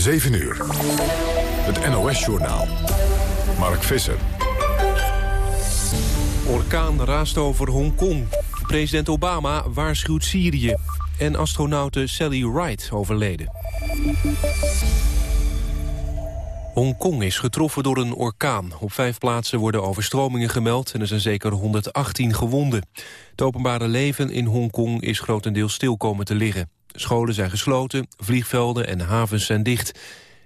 7 uur. Het NOS-journaal. Mark Visser. Orkaan raast over Hongkong. President Obama waarschuwt Syrië. En astronaute Sally Wright overleden. Hongkong is getroffen door een orkaan. Op vijf plaatsen worden overstromingen gemeld en er zijn zeker 118 gewonden. Het openbare leven in Hongkong is grotendeels stil komen te liggen. Scholen zijn gesloten, vliegvelden en havens zijn dicht.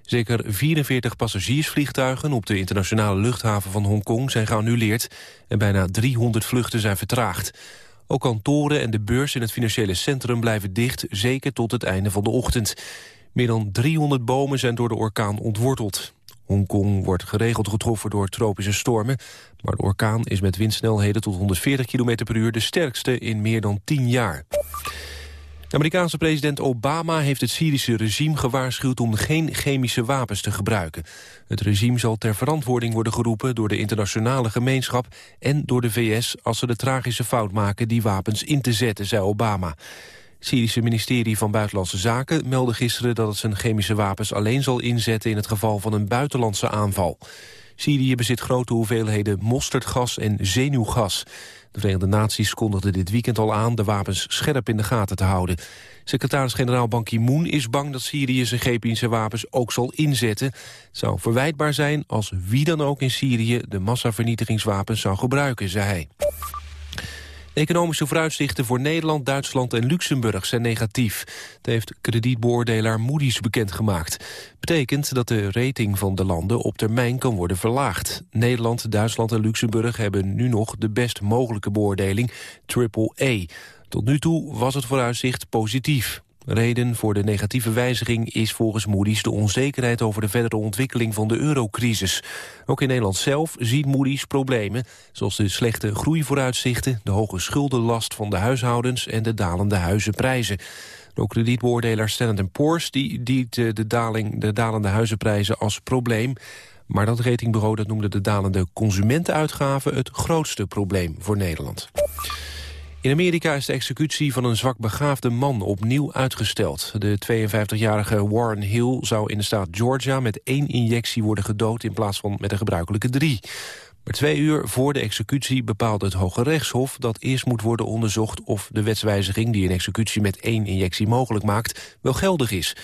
Zeker 44 passagiersvliegtuigen op de internationale luchthaven van Hongkong zijn geannuleerd en bijna 300 vluchten zijn vertraagd. Ook kantoren en de beurs in het financiële centrum blijven dicht, zeker tot het einde van de ochtend. Meer dan 300 bomen zijn door de orkaan ontworteld. Hongkong wordt geregeld getroffen door tropische stormen... maar de orkaan is met windsnelheden tot 140 km per uur... de sterkste in meer dan 10 jaar. De Amerikaanse president Obama heeft het Syrische regime gewaarschuwd om geen chemische wapens te gebruiken. Het regime zal ter verantwoording worden geroepen door de internationale gemeenschap en door de VS als ze de tragische fout maken die wapens in te zetten, zei Obama. Het Syrische ministerie van Buitenlandse Zaken meldde gisteren dat het zijn chemische wapens alleen zal inzetten in het geval van een buitenlandse aanval. Syrië bezit grote hoeveelheden mosterdgas en zenuwgas. De Verenigde Naties kondigden dit weekend al aan de wapens scherp in de gaten te houden. Secretaris-generaal Ban Ki-moon is bang dat Syrië zijn chemische wapens ook zal inzetten. Het zou verwijtbaar zijn als wie dan ook in Syrië de massavernietigingswapens zou gebruiken, zei hij. Economische vooruitzichten voor Nederland, Duitsland en Luxemburg zijn negatief. Dat heeft kredietbeoordelaar Moody's bekendgemaakt. Betekent dat de rating van de landen op termijn kan worden verlaagd. Nederland, Duitsland en Luxemburg hebben nu nog de best mogelijke beoordeling, AAA. Tot nu toe was het vooruitzicht positief. Reden voor de negatieve wijziging is volgens Moody's de onzekerheid over de verdere ontwikkeling van de eurocrisis. Ook in Nederland zelf ziet Moody's problemen, zoals de slechte groeivooruitzichten, de hoge schuldenlast van de huishoudens en de dalende huizenprijzen. De kredietbeoordelaar Standard Poor's die, die de, daling, de dalende huizenprijzen als probleem. Maar dat ratingbureau dat noemde de dalende consumentenuitgaven het grootste probleem voor Nederland. In Amerika is de executie van een zwakbegaafde man opnieuw uitgesteld. De 52-jarige Warren Hill zou in de staat Georgia met één injectie worden gedood... in plaats van met een gebruikelijke drie. Maar twee uur voor de executie bepaalde het Hoge Rechtshof... dat eerst moet worden onderzocht of de wetswijziging... die een executie met één injectie mogelijk maakt, wel geldig is.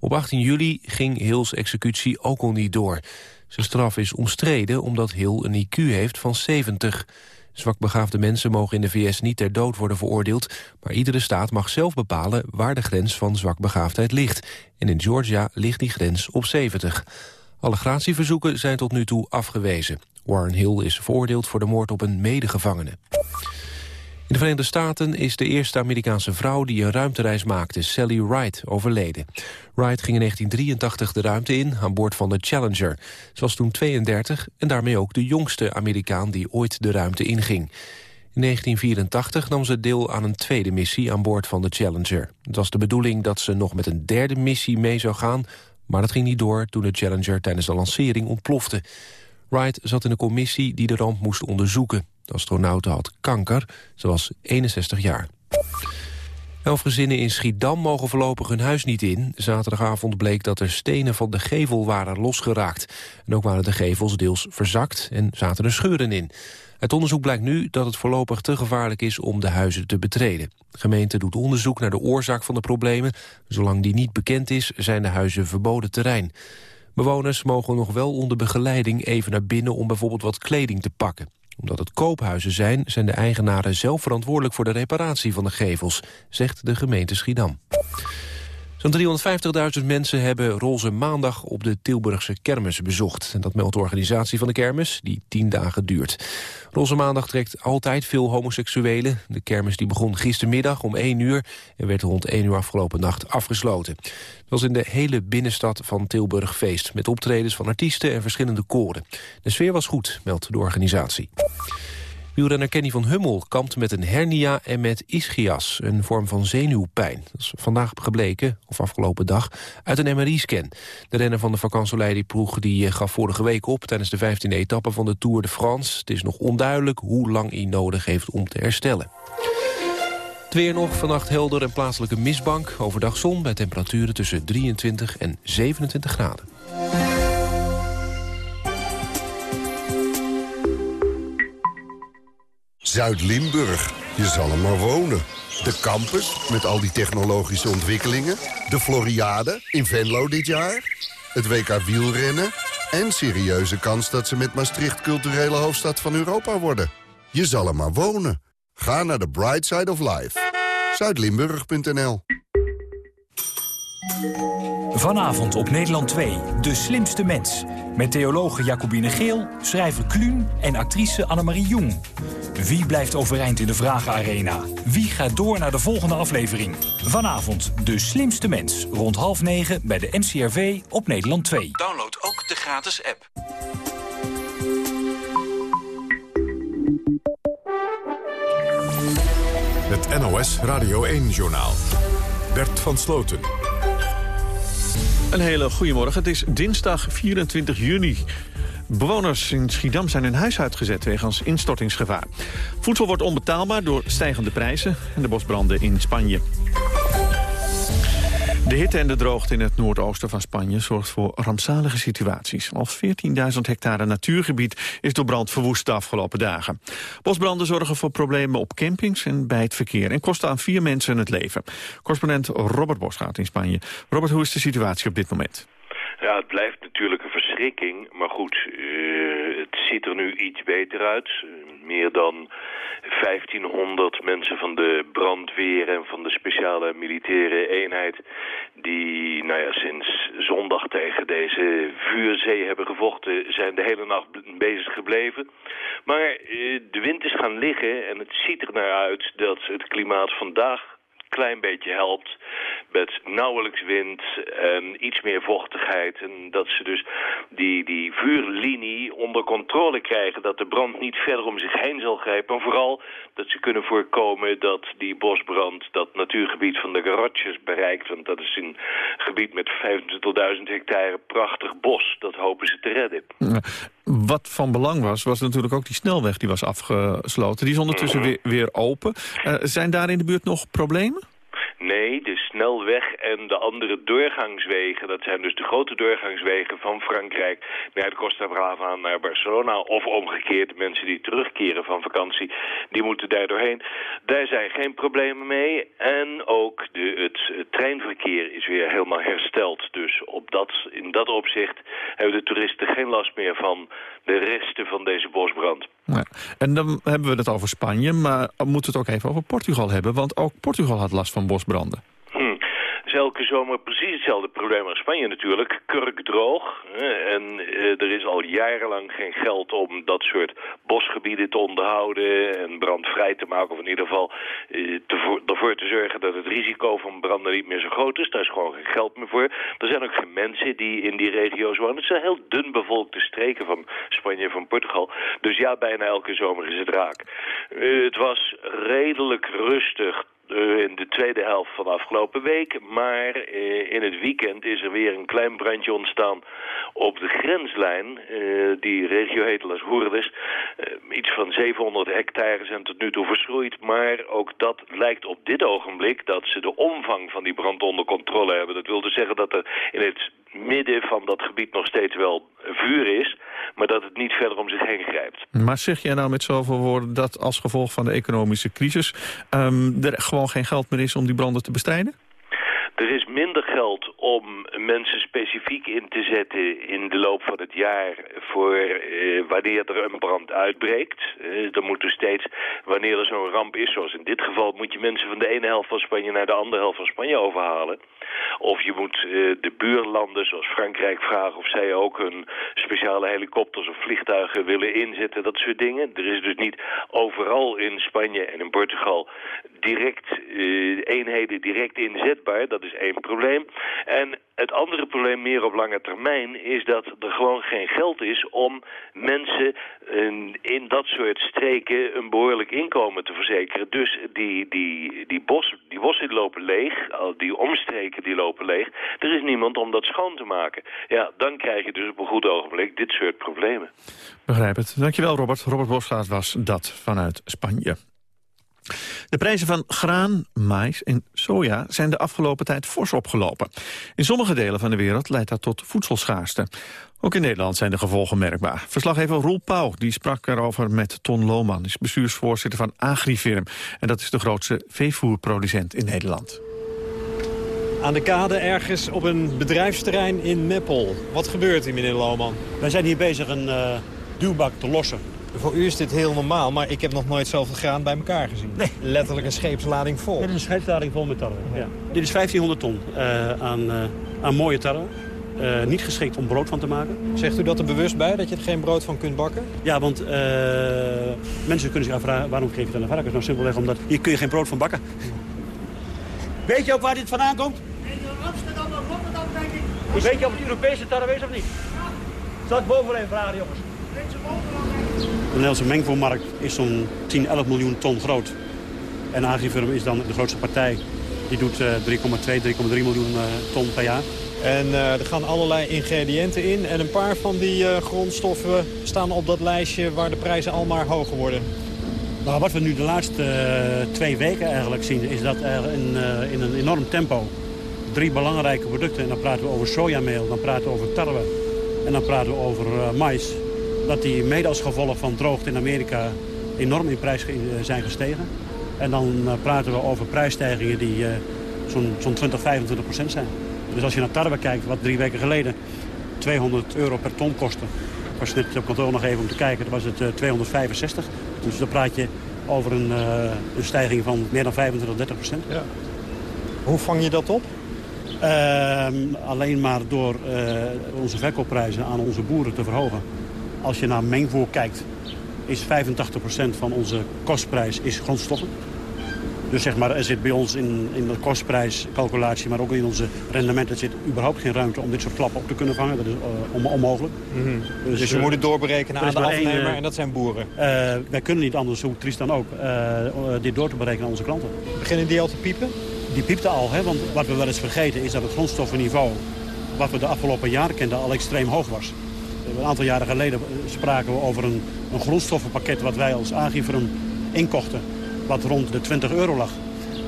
Op 18 juli ging Hills executie ook al niet door. Zijn straf is omstreden omdat Hill een IQ heeft van 70... Zwakbegaafde mensen mogen in de VS niet ter dood worden veroordeeld... maar iedere staat mag zelf bepalen waar de grens van zwakbegaafdheid ligt. En in Georgia ligt die grens op 70. Alle gratieverzoeken zijn tot nu toe afgewezen. Warren Hill is veroordeeld voor de moord op een medegevangene. In de Verenigde Staten is de eerste Amerikaanse vrouw die een ruimtereis maakte, Sally Wright, overleden. Wright ging in 1983 de ruimte in aan boord van de Challenger. Ze was toen 32 en daarmee ook de jongste Amerikaan die ooit de ruimte inging. In 1984 nam ze deel aan een tweede missie aan boord van de Challenger. Het was de bedoeling dat ze nog met een derde missie mee zou gaan... maar dat ging niet door toen de Challenger tijdens de lancering ontplofte. Wright zat in een commissie die de ramp moest onderzoeken. De astronaut had kanker. Ze was 61 jaar. Elf gezinnen in Schiedam mogen voorlopig hun huis niet in. Zaterdagavond bleek dat er stenen van de gevel waren losgeraakt. En ook waren de gevels deels verzakt en zaten er scheuren in. Het onderzoek blijkt nu dat het voorlopig te gevaarlijk is om de huizen te betreden. De gemeente doet onderzoek naar de oorzaak van de problemen. Zolang die niet bekend is, zijn de huizen verboden terrein. Bewoners mogen nog wel onder begeleiding even naar binnen om bijvoorbeeld wat kleding te pakken omdat het koophuizen zijn, zijn de eigenaren zelf verantwoordelijk voor de reparatie van de gevels, zegt de gemeente Schiedam. Zo'n 350.000 mensen hebben Roze Maandag op de Tilburgse kermis bezocht. En dat meldt de organisatie van de kermis, die tien dagen duurt. Roze Maandag trekt altijd veel homoseksuelen. De kermis die begon gistermiddag om 1 uur... en werd rond 1 uur afgelopen nacht afgesloten. Het was in de hele binnenstad van Tilburg feest... met optredens van artiesten en verschillende koren. De sfeer was goed, meldt de organisatie. Wielrenner Kenny van Hummel kampt met een hernia en met ischias, een vorm van zenuwpijn. Dat is vandaag gebleken, of afgelopen dag, uit een MRI-scan. De renner van de vakantieleidingploeg die eh, gaf vorige week op tijdens de 15e etappe van de Tour de France. Het is nog onduidelijk hoe lang hij nodig heeft om te herstellen. Weer nog, vannacht helder en plaatselijke mistbank. Overdag zon bij temperaturen tussen 23 en 27 graden. Zuid-Limburg, je zal er maar wonen. De campus, met al die technologische ontwikkelingen. De Floriade, in Venlo dit jaar. Het WK wielrennen. En serieuze kans dat ze met Maastricht culturele hoofdstad van Europa worden. Je zal er maar wonen. Ga naar de Bright Side of Life. Zuidlimburg.nl Vanavond op Nederland 2, De Slimste Mens. Met theologe Jacobine Geel, schrijver Kluun en actrice Annemarie Jong. Wie blijft overeind in de Vragenarena? Wie gaat door naar de volgende aflevering? Vanavond De Slimste Mens. Rond half negen bij de NCRV op Nederland 2. Download ook de gratis app. Het NOS Radio 1-journaal. Bert van Sloten. Een hele goede morgen. Het is dinsdag 24 juni. Bewoners in Schiedam zijn hun huis uitgezet wegens instortingsgevaar. Voedsel wordt onbetaalbaar door stijgende prijzen en de bosbranden in Spanje. De hitte en de droogte in het noordoosten van Spanje zorgt voor rampzalige situaties. Al 14.000 hectare natuurgebied is door brand verwoest de afgelopen dagen. Bosbranden zorgen voor problemen op campings en bij het verkeer... en kosten aan vier mensen het leven. Correspondent Robert Bos gaat in Spanje. Robert, hoe is de situatie op dit moment? Ja, het blijft natuurlijk een verschrikking. Maar goed, uh, het ziet er nu iets beter uit. Meer dan 1500 mensen van de brandweer en van de speciale militaire eenheid... die nou ja, sinds zondag tegen deze vuurzee hebben gevochten... zijn de hele nacht bezig gebleven. Maar uh, de wind is gaan liggen en het ziet er naar uit dat het klimaat vandaag klein beetje helpt met nauwelijks wind en iets meer vochtigheid. En dat ze dus die, die vuurlinie onder controle krijgen, dat de brand niet verder om zich heen zal grijpen. En vooral dat ze kunnen voorkomen dat die bosbrand dat natuurgebied van de Garotjes bereikt. Want dat is een gebied met 25.000 hectare prachtig bos. Dat hopen ze te redden. Wat van belang was, was natuurlijk ook die snelweg die was afgesloten. Die is ondertussen mhm. weer, weer open. Uh, zijn daar in de buurt nog problemen? Nee, de snelweg en de andere doorgangswegen, dat zijn dus de grote doorgangswegen van Frankrijk naar de Costa Brava naar Barcelona. Of omgekeerd, mensen die terugkeren van vakantie, die moeten daar doorheen. Daar zijn geen problemen mee. En ook de, het, treinverkeer is weer helemaal hersteld. Dus op dat, in dat opzicht hebben de toeristen geen last meer van de resten van deze bosbrand. Ja. En dan hebben we het over Spanje, maar we moeten het ook even over Portugal hebben. Want ook Portugal had last van bosbranden elke zomer precies hetzelfde probleem als Spanje natuurlijk. Kurkdroog. En eh, er is al jarenlang geen geld om dat soort bosgebieden te onderhouden en brandvrij te maken. Of in ieder geval eh, ervoor te zorgen dat het risico van branden niet meer zo groot is. Daar is gewoon geen geld meer voor. Er zijn ook geen mensen die in die regio's wonen. Het zijn heel dun bevolkte streken van Spanje en van Portugal. Dus ja, bijna elke zomer is het raak. Uh, het was redelijk rustig in de tweede helft van afgelopen week. Maar uh, in het weekend is er weer een klein brandje ontstaan op de grenslijn. Uh, die regio heet Las Hoerdes. iets van 700 hectare zijn tot nu toe verschroeid. Maar ook dat lijkt op dit ogenblik dat ze de omvang van die brand onder controle hebben. Dat wil dus zeggen dat er in het midden van dat gebied nog steeds wel vuur is... maar dat het niet verder om zich heen grijpt. Maar zeg jij nou met zoveel woorden dat als gevolg van de economische crisis... Um, gewoon geen geld meer is om die branden te bestrijden? Er is minder geld om mensen specifiek in te zetten in de loop van het jaar voor eh, wanneer er een brand uitbreekt. Eh, dan moet er steeds, wanneer er zo'n ramp is, zoals in dit geval, moet je mensen van de ene helft van Spanje naar de andere helft van Spanje overhalen. Of je moet eh, de buurlanden, zoals Frankrijk, vragen of zij ook hun speciale helikopters of vliegtuigen willen inzetten, dat soort dingen. Er is dus niet overal in Spanje en in Portugal direct eenheden direct inzetbaar. Dat is één probleem. En het andere probleem meer op lange termijn is dat er gewoon geen geld is om mensen in, in dat soort streken een behoorlijk inkomen te verzekeren. Dus die, die, die, bos, die bossen lopen leeg, die omstreken die lopen leeg. Er is niemand om dat schoon te maken. Ja, dan krijg je dus op een goed ogenblik dit soort problemen. Begrijp het. Dankjewel Robert. Robert Bosgaard was dat vanuit Spanje. De prijzen van graan, mais en soja zijn de afgelopen tijd fors opgelopen. In sommige delen van de wereld leidt dat tot voedselschaarste. Ook in Nederland zijn de gevolgen merkbaar. Verslaggever Roel Pauw die sprak erover met Ton Lohman... is bestuursvoorzitter van Agrifirm. En dat is de grootste veevoerproducent in Nederland. Aan de kade ergens op een bedrijfsterrein in Meppel. Wat gebeurt hier, meneer Lohman? Wij zijn hier bezig een uh, duwbak te lossen. Voor u is dit heel normaal, maar ik heb nog nooit zoveel graan bij elkaar gezien. Nee. Letterlijk een scheepslading vol. Dit is een scheepslading vol met tarwe. Ja. Dit is 1500 ton uh, aan, uh, aan mooie tarwe. Uh, niet geschikt om brood van te maken. Zegt u dat er bewust bij, dat je er geen brood van kunt bakken? Ja, want uh, mensen kunnen zich afvragen... waarom geef je het aan de varkens? Nou, simpelweg omdat hier kun je geen brood van bakken. Weet je ook waar dit vandaan komt? In Amsterdam of Rotterdam, denk ik. Weet je of het Europese tarwe is of niet? Ja. Zal ik boven vragen, jongens? Weet ze Nederlandse mengvoermarkt is zo'n 10, 11 miljoen ton groot. En Agrifirm is dan de grootste partij. Die doet uh, 3,2, 3,3 miljoen ton per jaar. En uh, er gaan allerlei ingrediënten in. En een paar van die uh, grondstoffen staan op dat lijstje waar de prijzen al maar hoger worden. Nou, wat we nu de laatste uh, twee weken eigenlijk zien... is dat er in, in een enorm tempo drie belangrijke producten... en dan praten we over sojameel, dan praten we over tarwe... en dan praten we over mais... dat die mede als gevolg van droogte in Amerika enorm in prijs zijn gestegen. En dan praten we over prijsstijgingen die zo'n zo 20, 25 procent zijn. Dus als je naar tarwe kijkt, wat drie weken geleden 200 euro per ton kostte. Ik was net op kantoor nog even om te kijken, dan was het uh, 265. Dus dan praat je over een, een, stijging van meer dan 25, 30 procent. Ja. Hoe vang je dat op? Uh, alleen maar door uh, onze verkoopprijzen aan onze boeren te verhogen. Als je naar mengvoer kijkt, is 85 procent van onze kostprijs is grondstoffen. Dus zeg maar, er zit bij ons in, in de kostprijscalculatie, maar ook in onze rendementen... zit überhaupt geen ruimte om dit soort klappen op te kunnen vangen. Dat is uh, on onmogelijk. Mm -hmm. Dus, dus, je uh, moet het doorberekenen aan de afnemer uh, en dat zijn boeren? wij kunnen niet anders, hoe triest dan ook, dit door te berekenen aan onze klanten. Beginnen die al te piepen? Die piepte al, hè, want wat we wel eens vergeten is dat het grondstoffenniveau... wat we de afgelopen jaren kenden al extreem hoog was. Een aantal jaren geleden spraken we over een, een grondstoffenpakket... wat wij als Agifrum inkochten wat rond de 20 euro lag.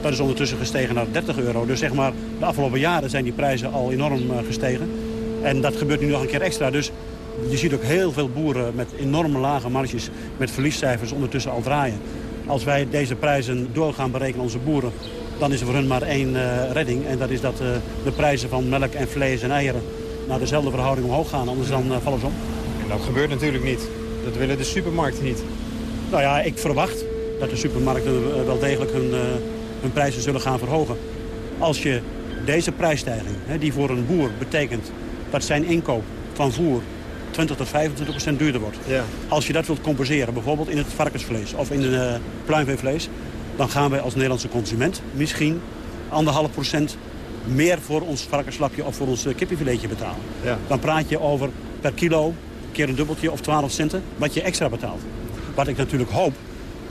Dat is ondertussen gestegen naar 30 euro. Dus zeg maar, de afgelopen jaren zijn die prijzen al enorm uh, gestegen. En dat gebeurt nu nog een keer extra. Dus je ziet ook heel veel boeren met enorme lage marges... met verliescijfers ondertussen al draaien. Als wij deze prijzen door gaan berekenen onze boeren... dan is er voor hun maar één redding. En dat is dat de prijzen van melk en vlees en eieren... naar dezelfde verhouding omhoog gaan. Anders dan vallen ze om. En dat gebeurt natuurlijk niet. Dat willen de supermarkten niet. Nou ja, ik verwacht dat de supermarkten wel degelijk hun, uh, hun prijzen zullen gaan verhogen. Als je deze prijsstijging, hè, die voor een boer betekent dat zijn inkoop van voer 20 tot 25 procent duurder wordt. Ja. Als je dat wilt compenseren, bijvoorbeeld in het varkensvlees of in het uh, pluimveevlees... dan gaan wij als Nederlandse consument misschien anderhalf procent meer voor ons varkenslapje of voor ons kippenfiletje betalen. Ja. Dan praat je over per kilo, keer een dubbeltje of 12 centen, wat je extra betaalt. Wat ik natuurlijk hoop,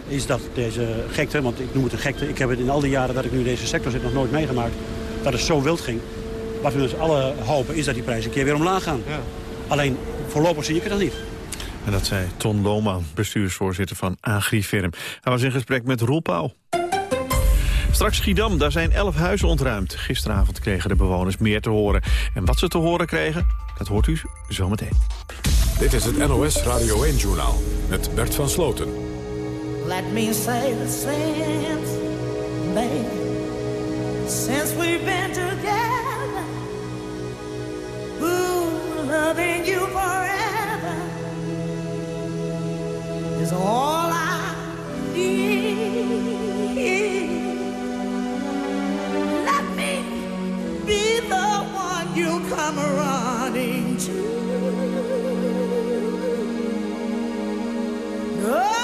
is dat deze gekte, want ik noem het een gekte... ik heb het in al die jaren dat ik nu in deze sector zit nog nooit meegemaakt... dat het zo wild ging. Wat we dus alle hopen is dat die prijzen een keer weer omlaag gaan. Ja. Alleen voorlopig zie ik het nog niet. En dat zei Ton Lohman, bestuursvoorzitter van Agrifirm. Hij was in gesprek met Roel Pauw. Straks Schiedam, daar zijn elf huizen ontruimd. Gisteravond kregen de bewoners meer te horen. En wat ze te horen kregen, dat hoort u zometeen. Dit is het NOS Radio 1-journaal met Bert van Sloten. Let me say the since, baby, since we've been together, ooh, loving you forever is all I need. Be the one you come running to. Oh,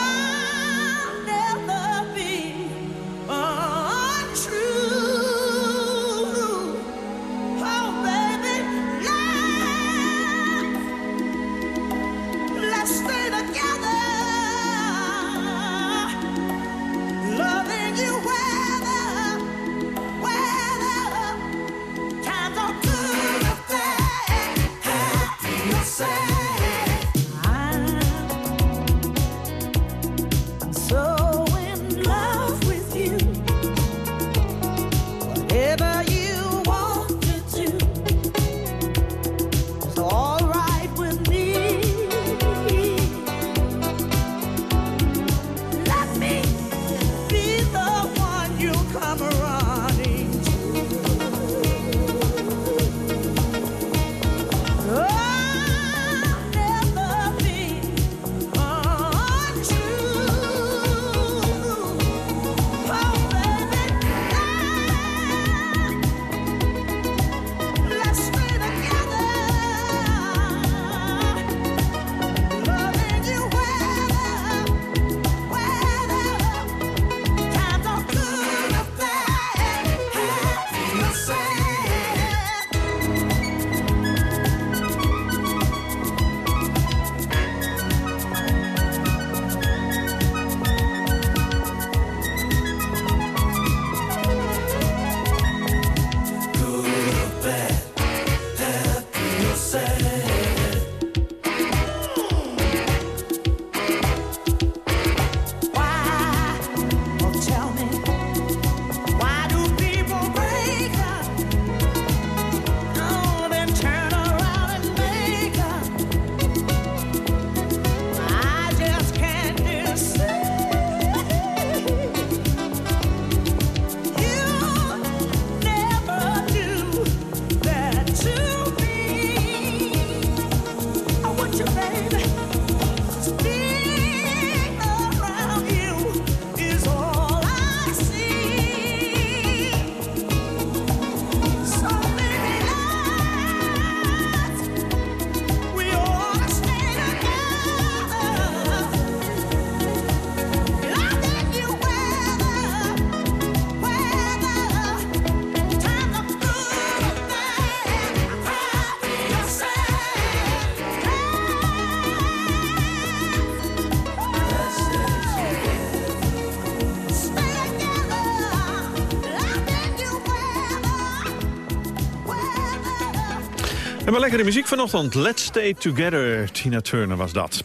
En maar lekkere muziek vanochtend. Let's Stay Together. Tina Turner was dat.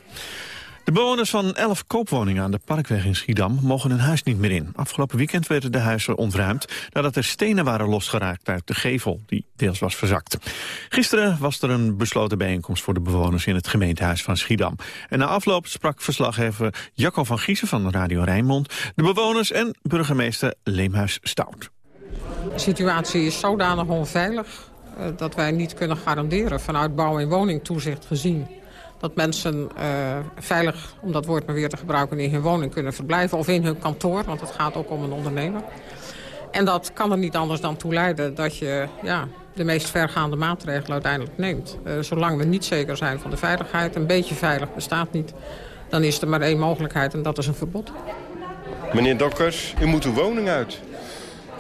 De bewoners van elf koopwoningen aan de Parkweg in Schiedam mogen hun huis niet meer in. Afgelopen weekend werden de huizen ontruimd nadat er stenen waren losgeraakt uit de gevel, die deels was verzakt. Gisteren was er een besloten bijeenkomst voor de bewoners in het gemeentehuis van Schiedam. En na afloop sprak verslaggever Jacco van Giezen van Radio Rijnmond, de bewoners en burgemeester Leemhuis Stout. De situatie is zodanig onveilig dat wij niet kunnen garanderen vanuit bouw- en woningtoezicht gezien dat mensen uh, veilig, om dat woord maar weer te gebruiken, in hun woning kunnen verblijven. Of in hun kantoor, want het gaat ook om een ondernemer. En dat kan er niet anders dan toe leiden dat je ja, de meest vergaande maatregelen uiteindelijk neemt. Uh, zolang we niet zeker zijn van de veiligheid, een beetje veilig bestaat niet... dan is er maar één mogelijkheid en dat is een verbod. Meneer Dokkers, u moet uw woning uit.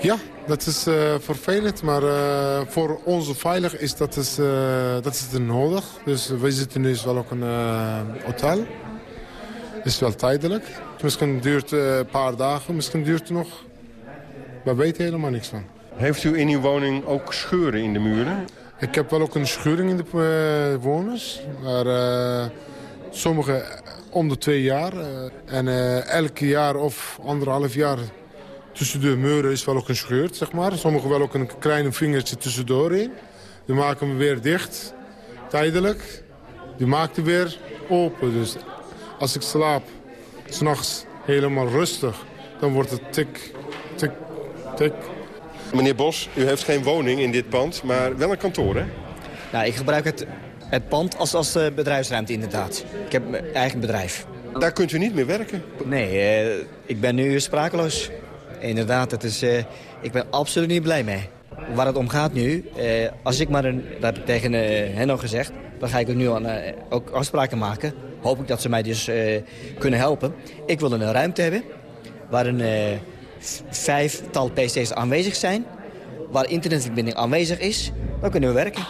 Ja, dat is uh, vervelend, maar uh, voor onze veilig is dat, is, uh, dat is nodig. Dus wij zitten nu wel ook een hotel. is wel tijdelijk. Misschien duurt een paar dagen, misschien duurt het nog. We weten helemaal niks van. Heeft u in uw woning ook scheuren in de muren? Ik heb wel ook een scheuring in de woners. Maar sommige om de twee jaar. en elk jaar of anderhalf jaar tussen de muren is wel ook een scheurt, zeg maar. Sommigen wel ook een klein vingertje tussendoor in. Die maken we weer dicht, tijdelijk. Die maakt weer open. Dus als ik slaap, s'nachts helemaal rustig, dan wordt het tik, tik, tik. Meneer Bos, u heeft geen woning in dit pand, maar wel een kantoor, hè? Nou, ik gebruik het, het pand als, als bedrijfsruimte inderdaad. Ik heb mijn eigen bedrijf. Daar kunt u niet meer werken? Nee, eh, ik ben nu sprakeloos. Inderdaad, het is, uh, ik ben absoluut niet blij mee. Waar het om gaat nu, uh, als ik maar een, dat heb ik tegen uh, hen al gezegd... dan ga ik ook nu aan, ook afspraken maken. Hoop ik dat ze mij dus kunnen helpen. Ik wil een ruimte hebben waar een vijftal pc's aanwezig zijn... waar internetverbinding aanwezig is, dan kunnen we werken.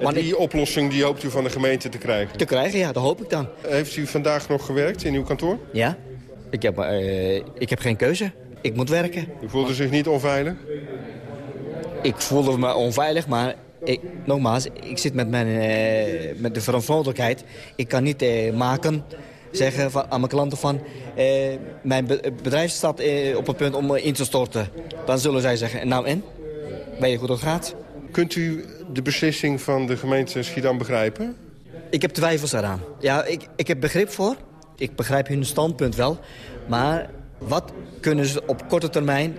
En die oplossing die hoopt u van de gemeente te krijgen? Te krijgen, ja, dat hoop ik dan. Heeft u vandaag nog gewerkt in uw kantoor? Ja, ik heb, ik heb geen keuze. Ik moet werken. U voelde zich niet onveilig? Ik voelde me onveilig, maar ik, nogmaals, ik zit met, mijn, uh, met de verantwoordelijkheid. Ik kan niet uh, maken, zeggen van, aan mijn klanten van... Uh, mijn bedrijf staat op het punt om in te storten. Dan zullen zij zeggen, nou en? Ben je goed op gaat? Kunt u de beslissing van de gemeente Schiedam begrijpen? Ik heb twijfels eraan. Ja, ik, ik heb begrip voor. Ik begrijp hun standpunt wel. Maar wat kunnen ze op korte termijn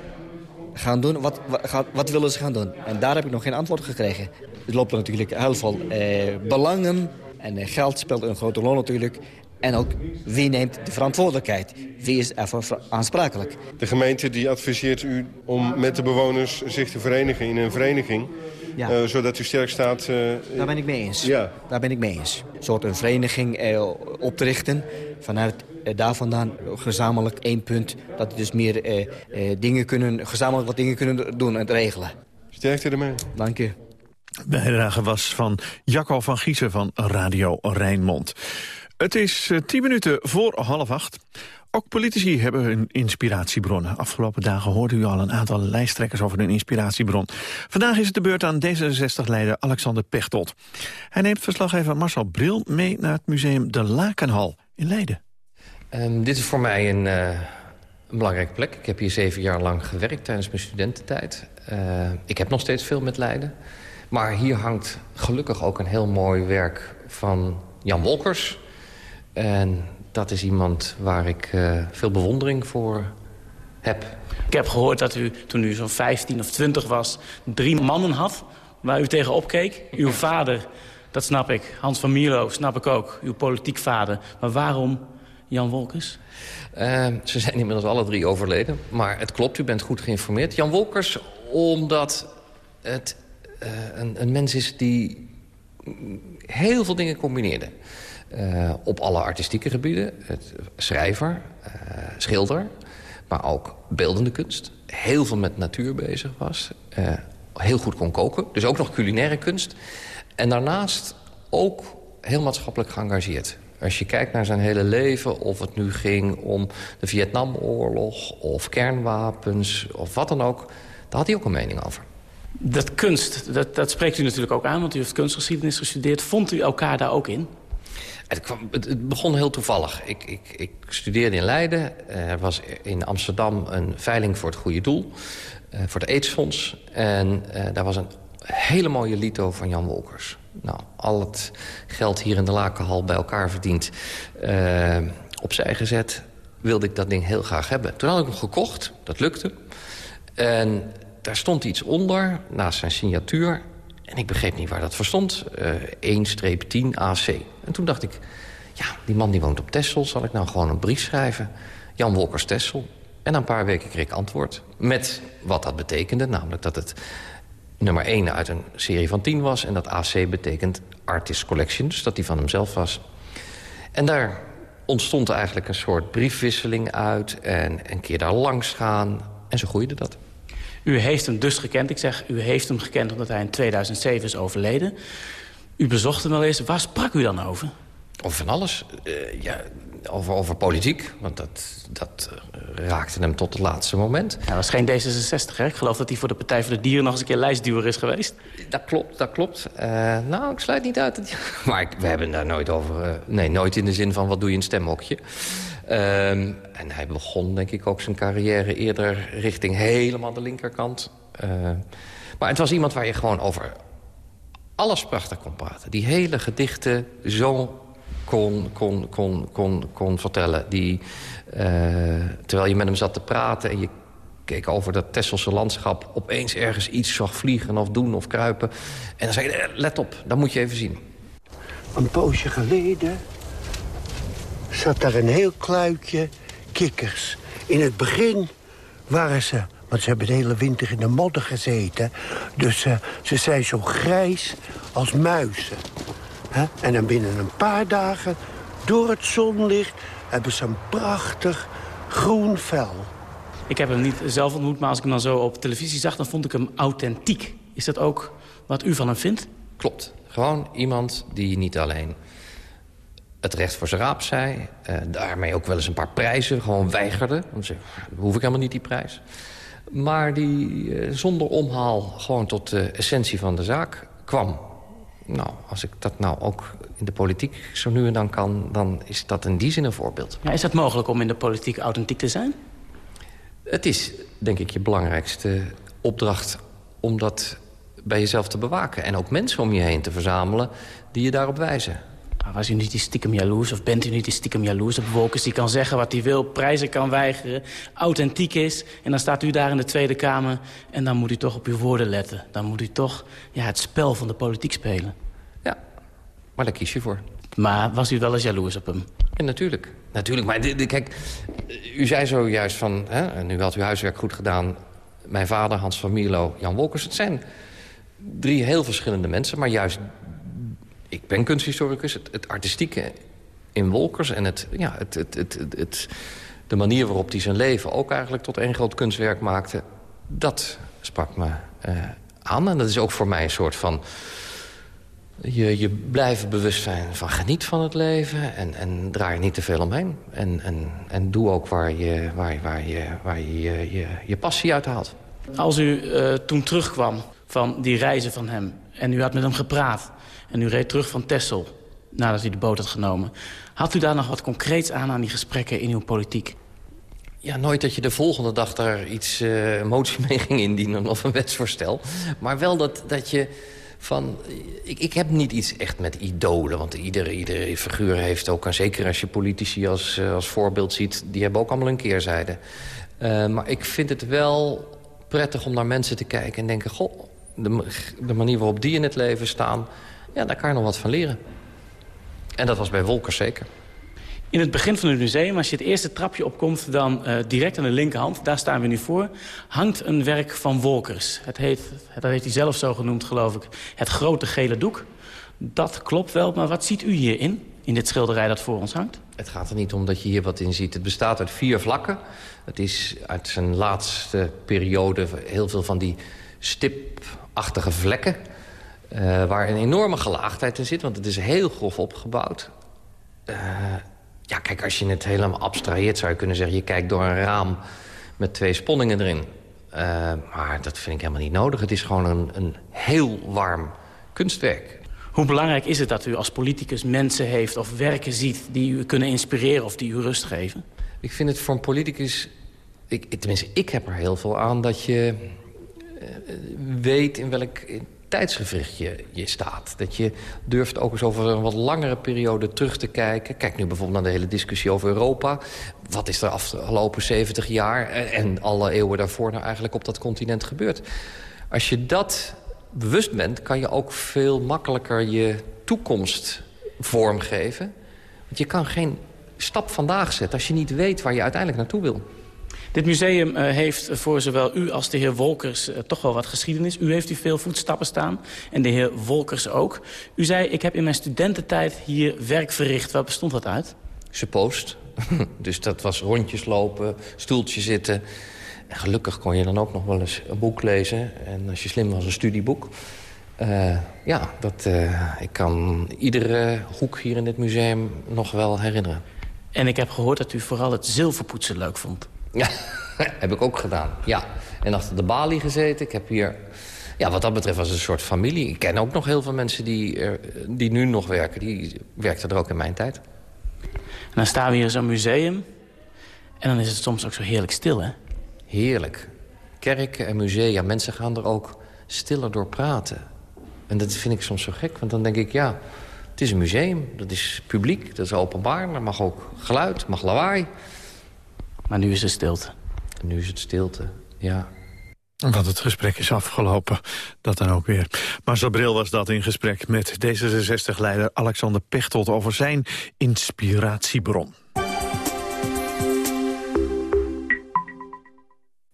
gaan doen? Wat, wat, wat, willen ze gaan doen? En daar heb ik nog geen antwoord gekregen. Er loopt natuurlijk heel veel eh, belangen. En eh, geld speelt een grote rol natuurlijk. En ook wie neemt de verantwoordelijkheid? Wie is ervoor aansprakelijk? De gemeente die adviseert u om met de bewoners zich te verenigen in een vereniging. Ja. Uh, zodat u sterk staat... Uh, Daar ben ik mee eens. Ja. Daar ben ik mee eens. Een soort een vereniging uh, op te richten vanuit daar vandaan gezamenlijk één punt. Dat we dus meer dingen kunnen, gezamenlijk wat dingen kunnen doen en regelen. Sterkte ermee. Dank je. Bijdrage was van Jacco van Giezen van Radio Rijnmond. Het is tien minuten voor half acht. Ook politici hebben hun inspiratiebronnen. Afgelopen dagen hoorde u al een aantal lijsttrekkers over hun inspiratiebron. Vandaag is het de beurt aan D66-leider Alexander Pechtold. Hij neemt verslaggever Marcel Bril mee naar het museum De Lakenhal in Leiden. Um, dit is voor mij een, uh, belangrijke plek. Ik heb hier zeven jaar lang gewerkt tijdens mijn studententijd. Uh, ik heb nog steeds veel met Leiden. Maar hier hangt gelukkig ook een heel mooi werk van Jan Wolkers... En dat is iemand waar ik uh, veel bewondering voor heb. Ik heb gehoord dat u, toen u zo'n 15 of 20 was... drie mannen had waar u tegen opkeek. Uw vader, dat snap ik. Hans van Mierlo, snap ik ook. Uw politiek vader. Maar waarom Jan Wolkers? Uh, ze zijn inmiddels alle drie overleden. Maar het klopt, u bent goed geïnformeerd. Jan Wolkers, omdat het uh, een, een mens is die heel veel dingen combineerde. Uh, op alle artistieke gebieden. Het, schrijver, uh, schilder, maar ook beeldende kunst. Heel veel met natuur bezig was. Heel goed kon koken, dus ook nog culinaire kunst. En daarnaast ook heel maatschappelijk geëngageerd. Als je kijkt naar zijn hele leven, of het nu ging om de Vietnamoorlog... of kernwapens, of wat dan ook, daar had hij ook een mening over. Dat kunst, dat, dat spreekt u natuurlijk ook aan, want u heeft kunstgeschiedenis gestudeerd. Vond u elkaar daar ook in? Het, kwam, het, begon heel toevallig. Ik, ik, ik studeerde in Leiden. Er was in Amsterdam een veiling voor het goede doel. Uh, voor de AIDS-fonds. En uh, daar was een hele mooie lito van Jan Wolkers. Nou, al het geld hier in de Lakenhal bij elkaar verdiend. Uh, opzij gezet, wilde ik dat ding heel graag hebben. Toen had ik hem gekocht, dat lukte. En daar stond iets onder, naast zijn signatuur. En ik begreep niet waar dat voor stond. Uh, 1-10 AC. En toen dacht ik, ja, die man die woont op Texel... zal ik nou gewoon een brief schrijven? Jan Wolkers Texel. En na een paar weken kreeg ik antwoord. Met wat dat betekende, namelijk dat het nummer 1 uit een serie van 10 was... en dat AC betekent Artist Collection, dus dat die van hemzelf was. En daar ontstond eigenlijk een soort briefwisseling uit... en een keer daar langs gaan, en zo groeide dat. U heeft hem dus gekend. Ik zeg, u heeft hem gekend omdat hij in 2007 is overleden. U bezocht hem wel eens. Waar sprak u dan over? Over van alles. Uh, ja, over, over politiek, want dat, dat uh, raakte hem tot het laatste moment. Hij was geen D66, hè? Ik geloof dat hij voor de Partij voor de Dieren nog eens een keer lijstduwer is geweest. Dat klopt, dat klopt. Uh, nou, ik sluit niet uit. Dat... maar ik, we hebben daar nooit over... nee, nooit in de zin van wat doe je in een stemhokje. Um, en hij begon denk ik ook zijn carrière eerder richting helemaal de linkerkant. Maar het was iemand waar je gewoon over alles prachtig kon praten. Die hele gedichten zo kon, kon, kon, kon, kon vertellen. Die, uh, terwijl je met hem zat te praten en je keek over dat Tesselse landschap... opeens ergens iets zag vliegen of doen of kruipen. En dan zei je, eh, let op, dat moet je even zien. Een poosje geleden zat daar een heel kluitje kikkers. In het begin waren ze, want ze hebben de hele winter in de modder gezeten... dus uh, ze zijn zo grijs als muizen. He? En dan binnen een paar dagen, door het zonlicht... hebben ze een prachtig groen vel. Ik heb hem niet zelf ontmoet, maar als ik hem dan zo op televisie zag... dan vond ik hem authentiek. Is dat ook wat u van hem vindt? Klopt. Gewoon iemand die niet alleen het recht voor zijn raap zei. Uh, daarmee ook wel eens een paar prijzen gewoon weigerde. Want ze, hoef ik helemaal niet die prijs. Maar die uh, zonder omhaal gewoon tot de essentie van de zaak kwam. Nou, als ik dat nou ook in de politiek zo nu en dan kan... dan is dat in die zin een voorbeeld. Ja, is het mogelijk om in de politiek authentiek te zijn? Het is, denk ik, je belangrijkste opdracht... om dat bij jezelf te bewaken. En ook mensen om je heen te verzamelen die je daarop wijzen. Maar was u niet die stiekem jaloers of bent u niet die stiekem jaloers op Wolkers... die kan zeggen wat hij wil, prijzen kan weigeren, authentiek is... en dan staat u daar in de Tweede Kamer en dan moet u toch op uw woorden letten. Dan moet u toch ja, het spel van de politiek spelen. Ja, maar daar kies je voor. Maar was u wel eens jaloers op hem? Ja, natuurlijk. Natuurlijk, maar kijk, u zei zojuist van... Hè, en u had uw huiswerk goed gedaan... mijn vader, Hans van Mierlo, Jan Wolkers... het zijn drie heel verschillende mensen... maar juist ik ben kunsthistoricus. Het, het, artistieke in Wolkers en het, ja, het, het, het, de manier waarop hij zijn leven ook eigenlijk tot één groot kunstwerk maakte... dat sprak me uh, aan. En dat is ook voor mij een soort van... Je, je bewust zijn van geniet van het leven en, en draai er niet te veel omheen. En, en, en doe ook waar je, waar, waar je, waar je, je, je, passie uithaalt. Als u uh, toen terugkwam van die reizen van hem en u had met hem gepraat... En u reed terug van Tessel nadat u de boot had genomen. Had u daar nog wat concreets aan aan die gesprekken in uw politiek? Ja, nooit dat je de volgende dag daar iets uh, motie mee ging indienen of een wetsvoorstel. Maar wel dat, dat je van... Ik, ik heb niet iets echt met idolen, want iedere, iedere figuur heeft ook... en zeker als je politici als, uh, als voorbeeld ziet, die hebben ook allemaal een keerzijde. Uh, maar ik vind het wel prettig om naar mensen te kijken en denken... goh, de, de manier waarop die in het leven staan ja, daar kan je nog wat van leren. En dat was bij Wolkers zeker. In het begin van het museum, als je het eerste trapje opkomt... dan uh, direct aan de linkerhand, daar staan we nu voor... hangt een werk van Wolkers. Het heet, dat heeft hij zelf zo genoemd, geloof ik. Het grote gele doek. Dat klopt wel, maar wat ziet u hierin? In dit schilderij dat voor ons hangt? Het gaat er niet om dat je hier wat in ziet. Het bestaat uit vier vlakken. Het is uit zijn laatste periode heel veel van die stipachtige vlekken... Uh, waar een enorme gelaagdheid in zit, want het is heel grof opgebouwd. Uh, ja, kijk, als je het helemaal abstraheert zou je kunnen zeggen... je kijkt door een raam met twee sponningen erin. maar dat vind ik helemaal niet nodig. Het is gewoon een, een heel warm kunstwerk. Hoe belangrijk is het dat u als politicus mensen heeft of werken ziet... die u kunnen inspireren of die u rust geven? Ik vind het voor een politicus... Ik, tenminste, ik heb er heel veel aan dat je weet in welk je, je staat. Dat je durft ook eens over een wat langere periode terug te kijken. Kijk nu bijvoorbeeld naar de hele discussie over Europa. Wat is er afgelopen 70 jaar en alle eeuwen daarvoor nou eigenlijk op dat continent gebeurd? Als je dat bewust bent, kan je ook veel makkelijker je toekomst vormgeven. Want je kan geen stap vandaag zetten als je niet weet waar je uiteindelijk naartoe wil. Dit museum uh, heeft voor zowel u als de heer Wolkers uh, toch wel wat geschiedenis. U heeft u veel voetstappen staan en de heer Wolkers ook. U zei, ik heb in mijn studententijd hier werk verricht. Waar bestond dat uit? Suppost. dus dat was rondjes lopen, stoeltje zitten. En gelukkig kon je dan ook nog wel eens een boek lezen. En als je slim was, een studieboek. Uh, ja, dat, ik kan iedere hoek hier in dit museum nog wel herinneren. En ik heb gehoord dat u vooral het zilverpoetsen leuk vond. Ja, heb ik ook gedaan, ja. En achter de balie gezeten. Ik heb hier... Ja, wat dat betreft was het een soort familie. Ik ken ook nog heel veel mensen die, er, die nu nog werken. Die werkten er ook in mijn tijd. En dan staan we hier in zo'n museum. En dan is het soms ook zo heerlijk stil, hè? Heerlijk. Kerken en musea, mensen gaan er ook stiller door praten. En dat vind ik soms zo gek, want dan denk ik, ja... het is een museum, dat is publiek, dat is openbaar... maar mag ook geluid, mag lawaai... Maar nu is het stilte. Nu is het stilte, ja. Want het gesprek is afgelopen, dat dan ook weer. Marcel Bril was dat in gesprek met D66-leider Alexander Pechtold... over zijn inspiratiebron.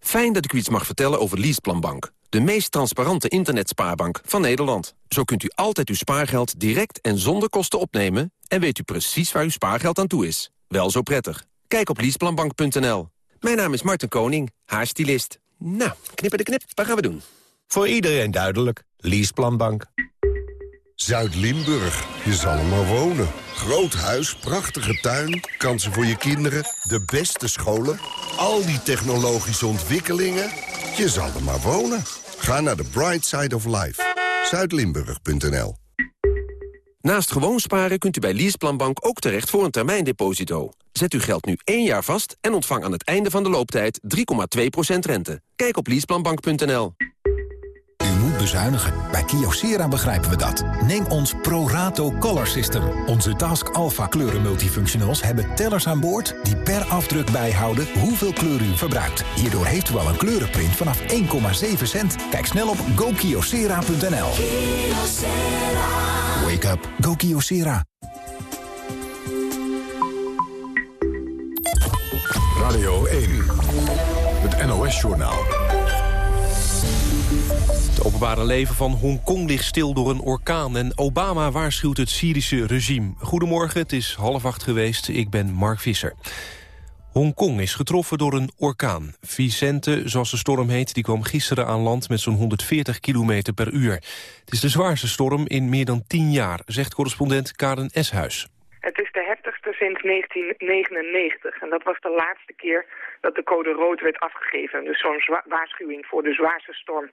Fijn dat ik u iets mag vertellen over Leaseplanbank. De meest transparante internetspaarbank van Nederland. Zo kunt u altijd uw spaargeld direct en zonder kosten opnemen... en weet u precies waar uw spaargeld aan toe is. Wel zo prettig. Kijk op leaseplanbank.nl. Mijn naam is Martin Koning, haar stylist. Nou, knippen de knip, wat gaan we doen? Voor iedereen duidelijk, Leaseplanbank. Zuid-Limburg, je zal er maar wonen. Groot huis, prachtige tuin, kansen voor je kinderen, de beste scholen... al die technologische ontwikkelingen, je zal er maar wonen. Ga naar de Bright Side of Life. Zuidlimburg.nl Naast gewoon sparen kunt u bij Leaseplanbank ook terecht voor een termijndeposito. Zet uw geld nu één jaar vast en ontvang aan het einde van de looptijd 3,2% rente. Kijk op leaseplanbank.nl. U moet bezuinigen. Bij Kyocera begrijpen we dat. Neem ons ProRato Color System. Onze Task Alpha kleuren multifunctionals hebben tellers aan boord... die per afdruk bijhouden hoeveel kleur u verbruikt. Hierdoor heeft u al een kleurenprint vanaf 1,7 cent. Kijk snel op gokyocera.nl. Wake up. Go Kyocera. Radio 1. Het NOS-journaal. Het openbare leven van Hongkong ligt stil door een orkaan... en Obama waarschuwt het Syrische regime. Goedemorgen, het is half acht geweest. Ik ben Mark Visser. Hongkong is getroffen door een orkaan. Vicente, zoals de storm heet, die kwam gisteren aan land met zo'n 140 km per uur. Het is de zwaarste storm in meer dan 10 jaar, zegt correspondent Karen Eshuis. Het is de heftigste sinds 1999 en dat was de laatste keer dat de code rood werd afgegeven. Dus zo'n waarschuwing voor de zwaarste storm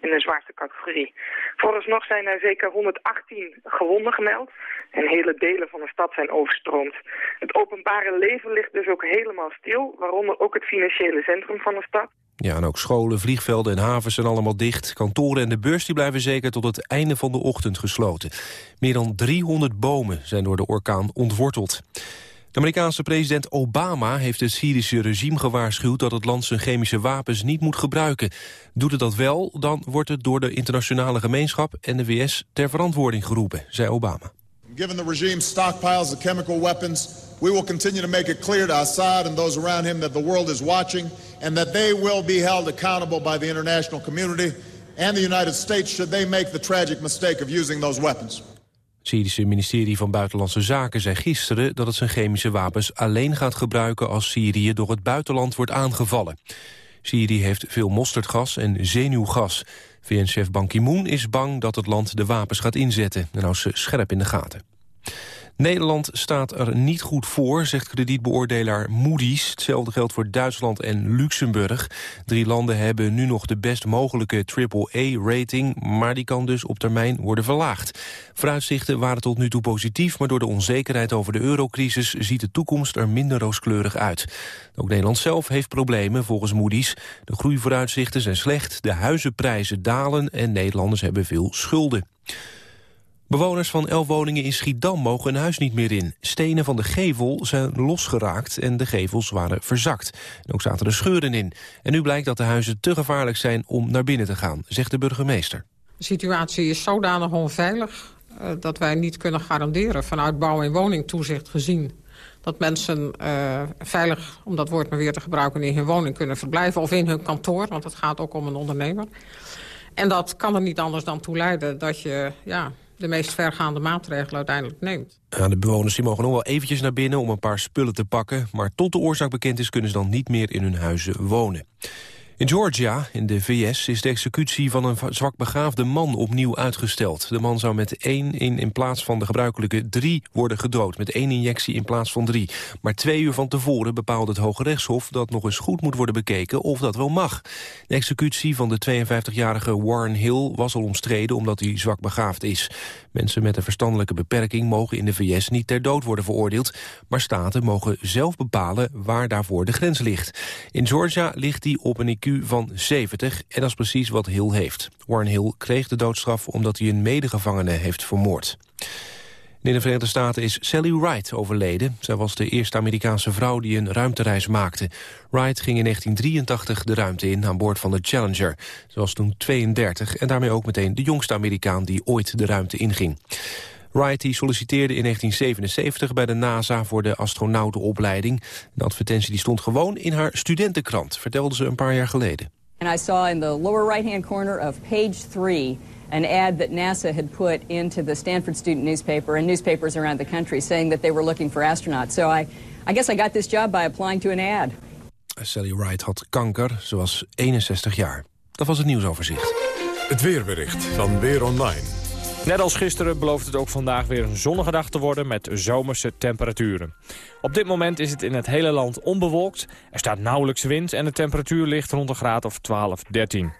in de zwaarste categorie. Vooralsnog zijn er zeker 118 gewonden gemeld en hele delen van de stad zijn overstroomd. Het openbare leven ligt dus ook helemaal stil, waaronder ook het financiële centrum van de stad. Ja, en ook scholen, vliegvelden en havens zijn allemaal dicht. Kantoren en de beurs die blijven zeker tot het einde van de ochtend gesloten. Meer dan 300 bomen zijn door de orkaan ontworteld. De Amerikaanse president Obama heeft het Syrische regime gewaarschuwd... dat het land zijn chemische wapens niet moet gebruiken. Doet het dat wel, dan wordt het door de internationale gemeenschap... en de VS ter verantwoording geroepen, zei Obama. Given the regime's stockpiles of chemical weapons... we will continue to make it clear to Assad and those around him... that the world is watching... and that they will be held accountable by the international community... and the United States should they make the tragic mistake of using those weapons. Het Syrische ministerie van Buitenlandse Zaken zei gisteren dat het zijn chemische wapens alleen gaat gebruiken als Syrië door het buitenland wordt aangevallen. Syrië heeft veel mosterdgas en zenuwgas. VN-chef Ban Ki-moon is bang dat het land de wapens gaat inzetten en houdt ze scherp in de gaten. Nederland staat er niet goed voor, zegt kredietbeoordelaar Moody's. Hetzelfde geldt voor Duitsland en Luxemburg. Drie landen hebben nu nog de best mogelijke AAA-rating... maar die kan dus op termijn worden verlaagd. Vooruitzichten waren tot nu toe positief... maar door de onzekerheid over de eurocrisis ziet de toekomst er minder rooskleurig uit. Ook Nederland zelf heeft problemen, volgens Moody's. De groeivooruitzichten zijn slecht, de huizenprijzen dalen... en Nederlanders hebben veel schulden. Bewoners van elf woningen in Schiedam mogen een huis niet meer in. Stenen van de gevel zijn losgeraakt en de gevels waren verzakt. Ook zaten er scheuren in. En nu blijkt dat de huizen te gevaarlijk zijn om naar binnen te gaan, zegt de burgemeester. De situatie is zodanig onveilig uh, dat wij niet kunnen garanderen... vanuit bouw- en woningtoezicht gezien dat mensen uh, veilig, om dat woord maar weer te gebruiken... in hun woning kunnen verblijven of in hun kantoor, want het gaat ook om een ondernemer. En dat kan er niet anders dan toe leiden dat je... Ja, de meest vergaande maatregelen uiteindelijk neemt. De bewoners die mogen nog wel eventjes naar binnen om een paar spullen te pakken... maar tot de oorzaak bekend is kunnen ze dan niet meer in hun huizen wonen. In Georgia, in de VS, is de executie van een zwakbegaafde man opnieuw uitgesteld. De man zou met één in, in plaats van de gebruikelijke drie worden gedood. Met één injectie in plaats van drie. Maar twee uur van tevoren bepaalde het Hoge Rechtshof dat nog eens goed moet worden bekeken of dat wel mag. De executie van de 52-jarige Warren Hill was al omstreden omdat hij zwakbegaafd is. Mensen met een verstandelijke beperking mogen in de VS niet ter dood worden veroordeeld. Maar staten mogen zelf bepalen waar daarvoor de grens ligt. In Georgia ligt die op een IQ van 70 en dat is precies wat Hill heeft. Warren Hill kreeg de doodstraf omdat hij een medegevangene heeft vermoord. In de Verenigde Staten is Sally Wright overleden. Zij was de eerste Amerikaanse vrouw die een ruimtereis maakte. Wright ging in 1983 de ruimte in aan boord van de Challenger. Ze was toen 32 en daarmee ook meteen de jongste Amerikaan die ooit de ruimte inging. Wright die solliciteerde in 1977 bij de NASA voor de astronautenopleiding. De advertentie die stond gewoon in haar studentenkrant, vertelde ze een paar jaar geleden. And I saw in the lower right-hand corner of page 3 an ad that NASA had put into the Stanford student newspaper and newspapers around the country saying that they were looking for astronauts. So I, I guess I got this job by applying to an ad. Sally Wright had kanker, ze was 61 jaar. Dat was het nieuwsoverzicht. Het weerbericht van Weer Online. Net als gisteren belooft het ook vandaag weer een zonnige dag te worden met zomerse temperaturen. Op dit moment is het in het hele land onbewolkt, er staat nauwelijks wind en de temperatuur ligt rond een graad of 12, 13.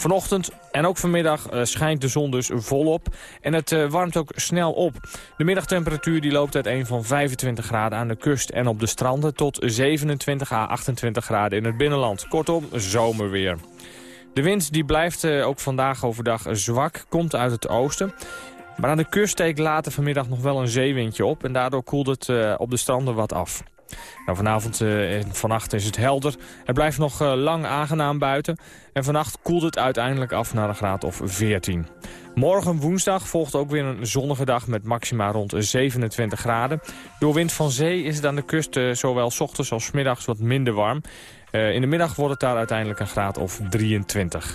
Vanochtend en ook vanmiddag uh, schijnt de zon dus volop en het uh, warmt ook snel op. De middagtemperatuur die loopt uiteen van 25 graden aan de kust en op de stranden tot 27 à 28 graden in het binnenland. Kortom, zomerweer. De wind die blijft uh, ook vandaag overdag zwak, komt uit het oosten. Maar aan de kust steekt later vanmiddag nog wel een zeewindje op... en daardoor koelt het op de stranden wat af. Nou, vanavond uh, en vannacht is het helder. Het blijft nog lang aangenaam buiten. En vannacht koelt het uiteindelijk af naar een graad of 14. Morgen woensdag volgt ook weer een zonnige dag met maxima rond 27 graden. Door wind van zee is het aan de kust zowel s ochtends als middags wat minder warm. In de middag wordt het daar uiteindelijk een graad of 23.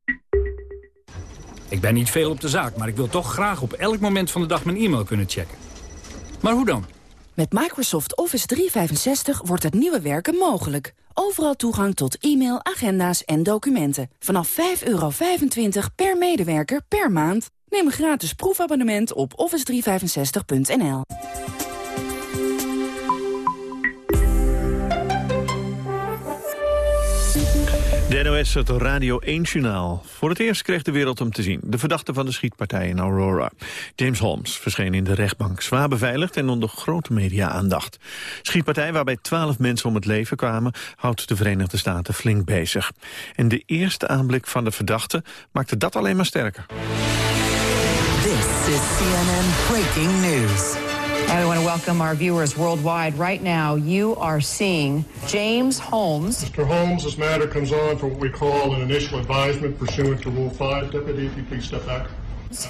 Ik ben niet veel op de zaak, maar ik wil toch graag op elk moment van de dag mijn e-mail kunnen checken. Maar hoe dan? Met Microsoft Office 365 wordt het nieuwe werken mogelijk. Overal toegang tot e-mail, agenda's en documenten. Vanaf 5,25 per medewerker per maand. Neem een gratis proefabonnement op office365.nl. De NOS, het Radio 1-journaal. Voor het eerst kreeg de wereld hem te zien. De verdachte van de schietpartij in Aurora. James Holmes verscheen in de rechtbank. Zwaar beveiligd en onder grote media-aandacht. Schietpartij waarbij twaalf mensen om het leven kwamen... houdt de Verenigde Staten flink bezig. En de eerste aanblik van de verdachte maakte dat alleen maar sterker. This is CNN Breaking News. We want to welcome our viewers worldwide. Right now, you are seeing James Holmes. Mr. Holmes, this matter comes on for what we call an initial advisement pursuant to Rule 5. Deputy, if you please step back.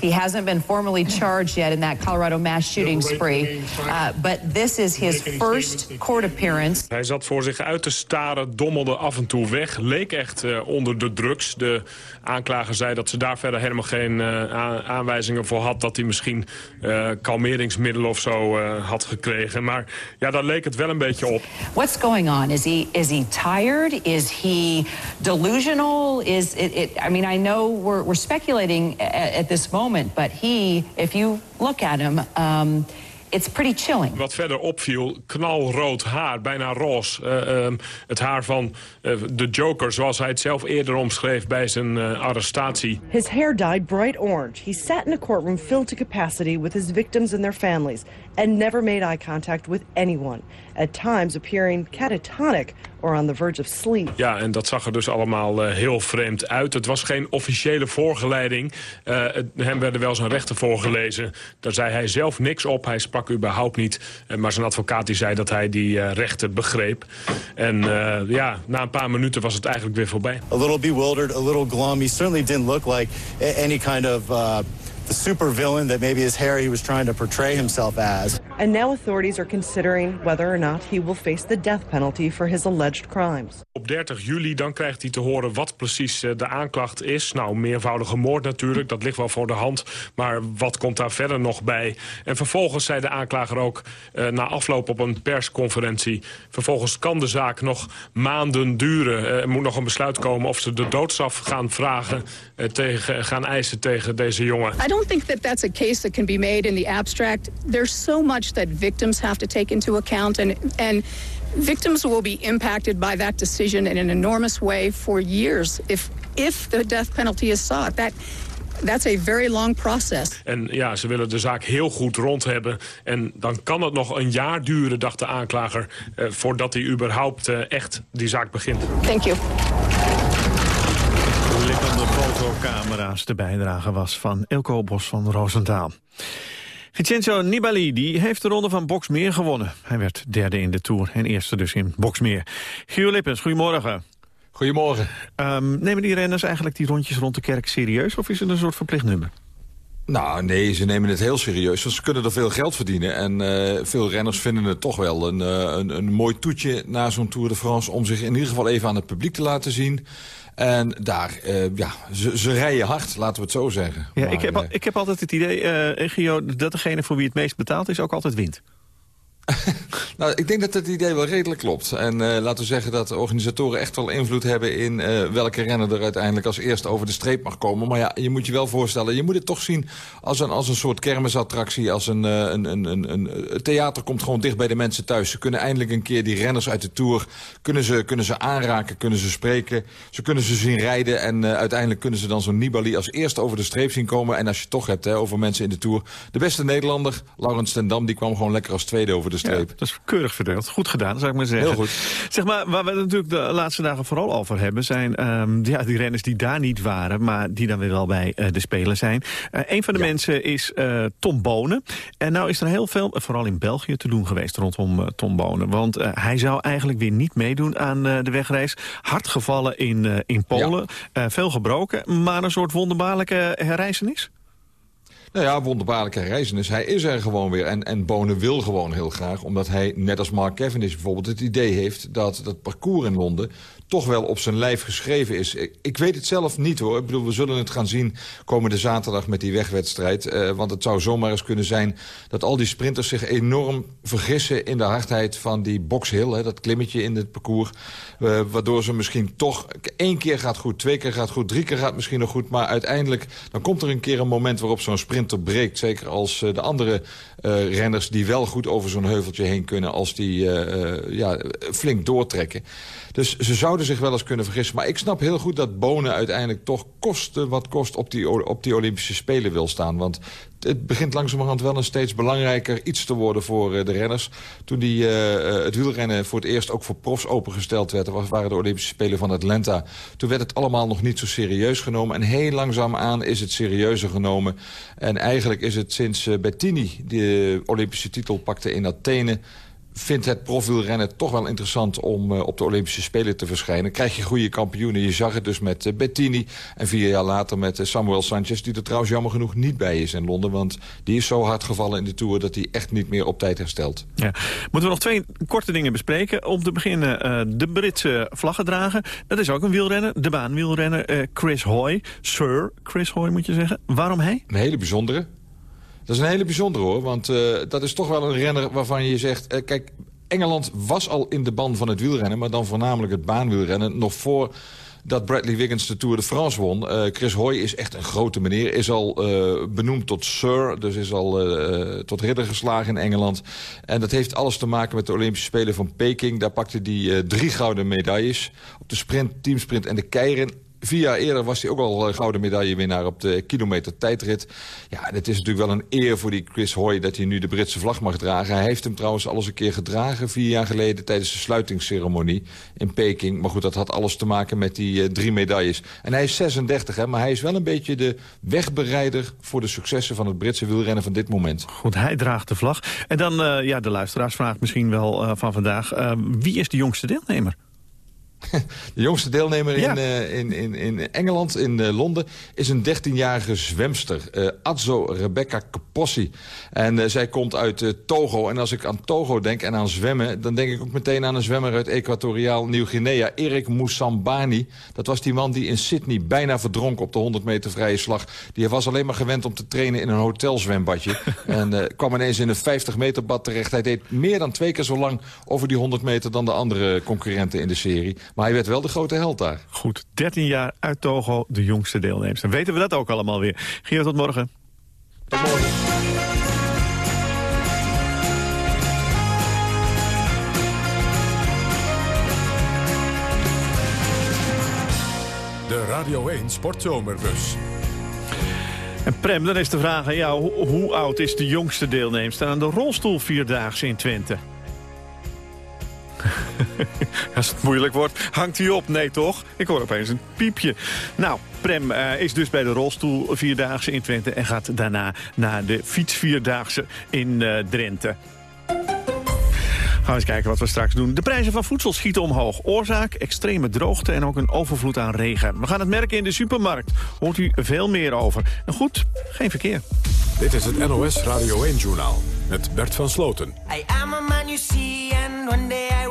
He hasn't been formally charged yet in that Colorado mass shooting spree. Uh, but this is his first court appearance. Hij zat voor zich uit te staren, dommelde af en toe weg. Leek echt uh, onder de drugs. De aanklager zei dat ze daar verder helemaal geen uh, aanwijzingen voor had... dat hij misschien uh, kalmeringsmiddelen of zo had gekregen. Maar ja, daar leek het wel een beetje op. What's going on? Is he, is he tired? Is he delusional? Is it, it, I mean, I know we're, we're speculating at, at this moment, but he, if you look at him... Um, it's pretty chilling. Wat verder opviel, knalrood haar, bijna roze. Uh, um, het haar van uh, de Joker, zoals hij het zelf eerder omschreef bij zijn uh, arrestatie. His hair dyed bright orange. He sat in a courtroom filled to capacity with his victims and their families and never made eye contact with anyone. At times appearing catatonic or on the verge of sleep. Ja, en dat zag er dus allemaal uh, heel vreemd uit. Het was geen officiële voorgeleiding. Uh, het, hem werden wel zijn rechten voorgelezen. Daar zei hij zelf niks op. Hij sprak überhaupt niet. Uh, maar zijn advocaat die zei dat hij die rechten begreep. En ja, na een paar minuten was het eigenlijk weer voorbij. A little bewildered, a little glum. He certainly didn't look like any kind of... supervillain that maybe his hair he was trying to portray himself as. And now authorities are considering whether or not he will face the death penalty for his alleged crimes. Op 30 juli dan krijgt hij te horen wat precies de aanklacht is. Nou, meervoudige moord natuurlijk, dat ligt wel voor de hand. Maar wat komt daar verder nog bij? En vervolgens zei de aanklager ook uh, na afloop op een persconferentie... vervolgens kan de zaak nog maanden duren. Uh, er moet nog een besluit komen of ze de doodstraf gaan vragen... Uh, tegen, gaan eisen tegen deze jongen. I don't think that that's a case that can be made in the abstract. There's so much that victims have to take into account and and victims will be impacted by that decision in an enormous way for years if if the death penalty is sought. That That's a very long process. En ja, ze willen de zaak heel goed rond hebben. En dan kan het nog een jaar duren, dacht de aanklager... Eh, voordat hij überhaupt eh, echt die zaak begint. Thank you. Liggende fotocamera's. De bijdrage was van Ilko Bos van Roosendaal. Vincenzo Nibali die heeft de ronde van Boksmeer gewonnen. Hij werd derde in de Tour en eerste dus in Boksmeer. Gio Lippens, goedemorgen. Goedemorgen. Um, nemen die renners eigenlijk die rondjes rond de kerk serieus... of is het een soort verplicht nummer? Nou, nee, ze nemen het heel serieus. Want ze kunnen er veel geld verdienen. En uh, veel renners vinden het toch wel een, uh, een, een mooi toetje na zo'n Tour de France... om zich in ieder geval even aan het publiek te laten zien... En daar, uh, ja, ze, ze, rijden hard, laten we het zo zeggen. Ja, maar, ik, heb, ik heb altijd het idee, Gio, dat degene voor wie het meest betaald is... ook altijd wint. nou, ik denk dat het idee wel redelijk klopt. En uh, laten we zeggen dat organisatoren echt wel invloed hebben... in uh, welke renner er uiteindelijk als eerste over de streep mag komen. Maar ja, je moet je wel voorstellen... je moet het toch zien als een, als een soort kermisattractie. Als een, uh, een, een, een, een, theater komt gewoon dicht bij de mensen thuis. Ze kunnen eindelijk een keer die renners uit de Tour... kunnen ze, kunnen ze aanraken, kunnen ze spreken. Ze kunnen ze zien rijden. En uiteindelijk kunnen ze dan zo'n Nibali als eerste over de streep zien komen. En als je het toch hebt hè, over mensen in de Tour... de beste Nederlander, Laurens ten Dam, die kwam gewoon lekker als tweede over de streep. Ja, dat is keurig verdeeld. Goed gedaan, zou ik maar zeggen. Heel goed. Zeg maar, waar we het natuurlijk de laatste dagen vooral over hebben... zijn um, ja, die renners die daar niet waren, maar die dan weer wel bij uh, de Spelen zijn. Uh, een van de ja. mensen is uh, Tom Bonen. En nou is er heel veel, vooral in België, te doen geweest rondom Tom Bonen. Want hij zou eigenlijk weer niet meedoen aan de wegreis. Hard gevallen in, in Polen, ja. veel gebroken, maar een soort wonderbaarlijke herreizenis? Nou ja, wonderbaarlijke reizenis. Hij is er gewoon weer. En, en Bonen wil gewoon heel graag. Omdat hij, net als Mark Cavendish bijvoorbeeld, het idee heeft... dat dat parcours in Londen toch wel op zijn lijf geschreven is. Ik, weet het zelf niet hoor. Ik bedoel, we zullen het gaan zien komende zaterdag met die wegwedstrijd. Uh, want het zou zomaar eens kunnen zijn dat al die sprinters zich enorm vergissen... in de hardheid van die boxhill, dat klimmetje in het parcours. Uh, waardoor ze misschien toch één keer gaat goed, twee keer gaat goed... drie keer gaat misschien nog goed, maar uiteindelijk... dan komt er een keer een moment waarop zo'n sprinter breekt. Zeker als uh, de andere renners die wel goed over zo'n heuveltje heen kunnen... als die ja, flink doortrekken. Dus ze zouden zich wel eens kunnen vergissen. Maar ik snap heel goed dat Bonen uiteindelijk toch kosten wat kost op die, op die Olympische Spelen wil staan. Want het begint langzamerhand wel een steeds belangrijker iets te worden voor uh, de renners. Toen die, uh, het wielrennen voor het eerst ook voor profs opengesteld werd... Waren de Olympische Spelen van Atlanta. Toen werd het allemaal nog niet zo serieus genomen. En heel langzaam aan is het serieuzer genomen. En eigenlijk is het sinds Bettini de Olympische titel pakte in Athene vindt het profielrennen toch wel interessant om op de Olympische Spelen te verschijnen. Krijg je goede kampioenen. Je zag het dus met Bettini en vier jaar later met Samuel Sanchez... die er trouwens jammer genoeg niet bij is in Londen. Want die is zo hard gevallen in de Tour dat hij echt niet meer op tijd herstelt. Ja. Moeten we nog twee korte dingen bespreken. Om te beginnen de Britse vlaggen dragen. Dat is ook een wielrenner, de baanwielrenner Chris Hoy. Sir Chris Hoy moet je zeggen. Waarom hij? Een hele bijzondere. Dat is een hele bijzondere hoor, want uh, dat is toch wel een renner waarvan je zegt... Uh, kijk, Engeland was al in de ban van het wielrennen... maar dan voornamelijk het baanwielrennen nog voor dat Bradley Wiggins de Tour de France won. Uh, Chris Hoy is echt een grote meneer. Is al benoemd tot Sir, dus is al tot ridder geslagen in Engeland. En dat heeft alles te maken met de Olympische Spelen van Peking. Daar pakte hij drie gouden medailles. Op de sprint, teamsprint en de keirin Vier jaar eerder was hij ook al eh, gouden medaillewinnaar op de kilometer tijdrit. Ja, het is natuurlijk wel een eer voor die Chris Hoy dat hij nu de Britse vlag mag dragen. Hij heeft hem trouwens al eens een keer gedragen vier jaar geleden tijdens de sluitingsceremonie in Peking. Maar goed, dat had alles te maken met die uh, drie medailles. En hij is 36, hè, maar hij is wel een beetje de wegbereider voor de successen van het Britse wielrennen van dit moment. Goed, hij draagt de vlag. En dan, uh, ja, de luisteraarsvraag misschien wel van vandaag. wie is de jongste deelnemer? De jongste deelnemer in, uh, in, in, in Engeland, in uh, Londen, is een 13-jarige zwemster. Uh, Adzo Rebecca Kapossi. En zij komt uit Togo. En als ik aan Togo denk en aan zwemmen... dan denk ik ook meteen aan een zwemmer uit Equatoriaal Nieuw-Guinea. Erik Moussambani. Dat was die man die in Sydney bijna verdronk op de 100 meter vrije slag. Die was alleen maar gewend om te trainen in een hotelzwembadje. en kwam ineens in een 50 meter bad terecht. Hij deed meer dan twee keer zo lang over die 100 meter... dan de andere concurrenten in de serie. Maar hij werd wel de grote held daar. Goed, 13 jaar uit Togo, de jongste deelnemers. Dan weten we dat ook allemaal weer. Gio, tot morgen. Tot morgen. De Radio 1 Sportzomerbus. En Prem, dan is de vraag ja, hoe, hoe oud is de jongste deelnemster aan de rolstoelvierdaagse in Twente? Als het moeilijk wordt, hangt hij op. Nee, toch? Ik hoor opeens een piepje. Nou, Prem uh, is dus bij de rolstoel Vierdaagse in Twente... en gaat daarna naar de fietsvierdaagse in uh, Drenthe. Gaan we eens kijken wat we straks doen. De prijzen van voedsel schieten omhoog. Oorzaak, extreme droogte en ook een overvloed aan regen. We gaan het merken in de supermarkt. Hoort u veel meer over. En goed, geen verkeer. Dit is het NOS Radio 1-journaal met Bert van Sloten. I am a man you see and one day I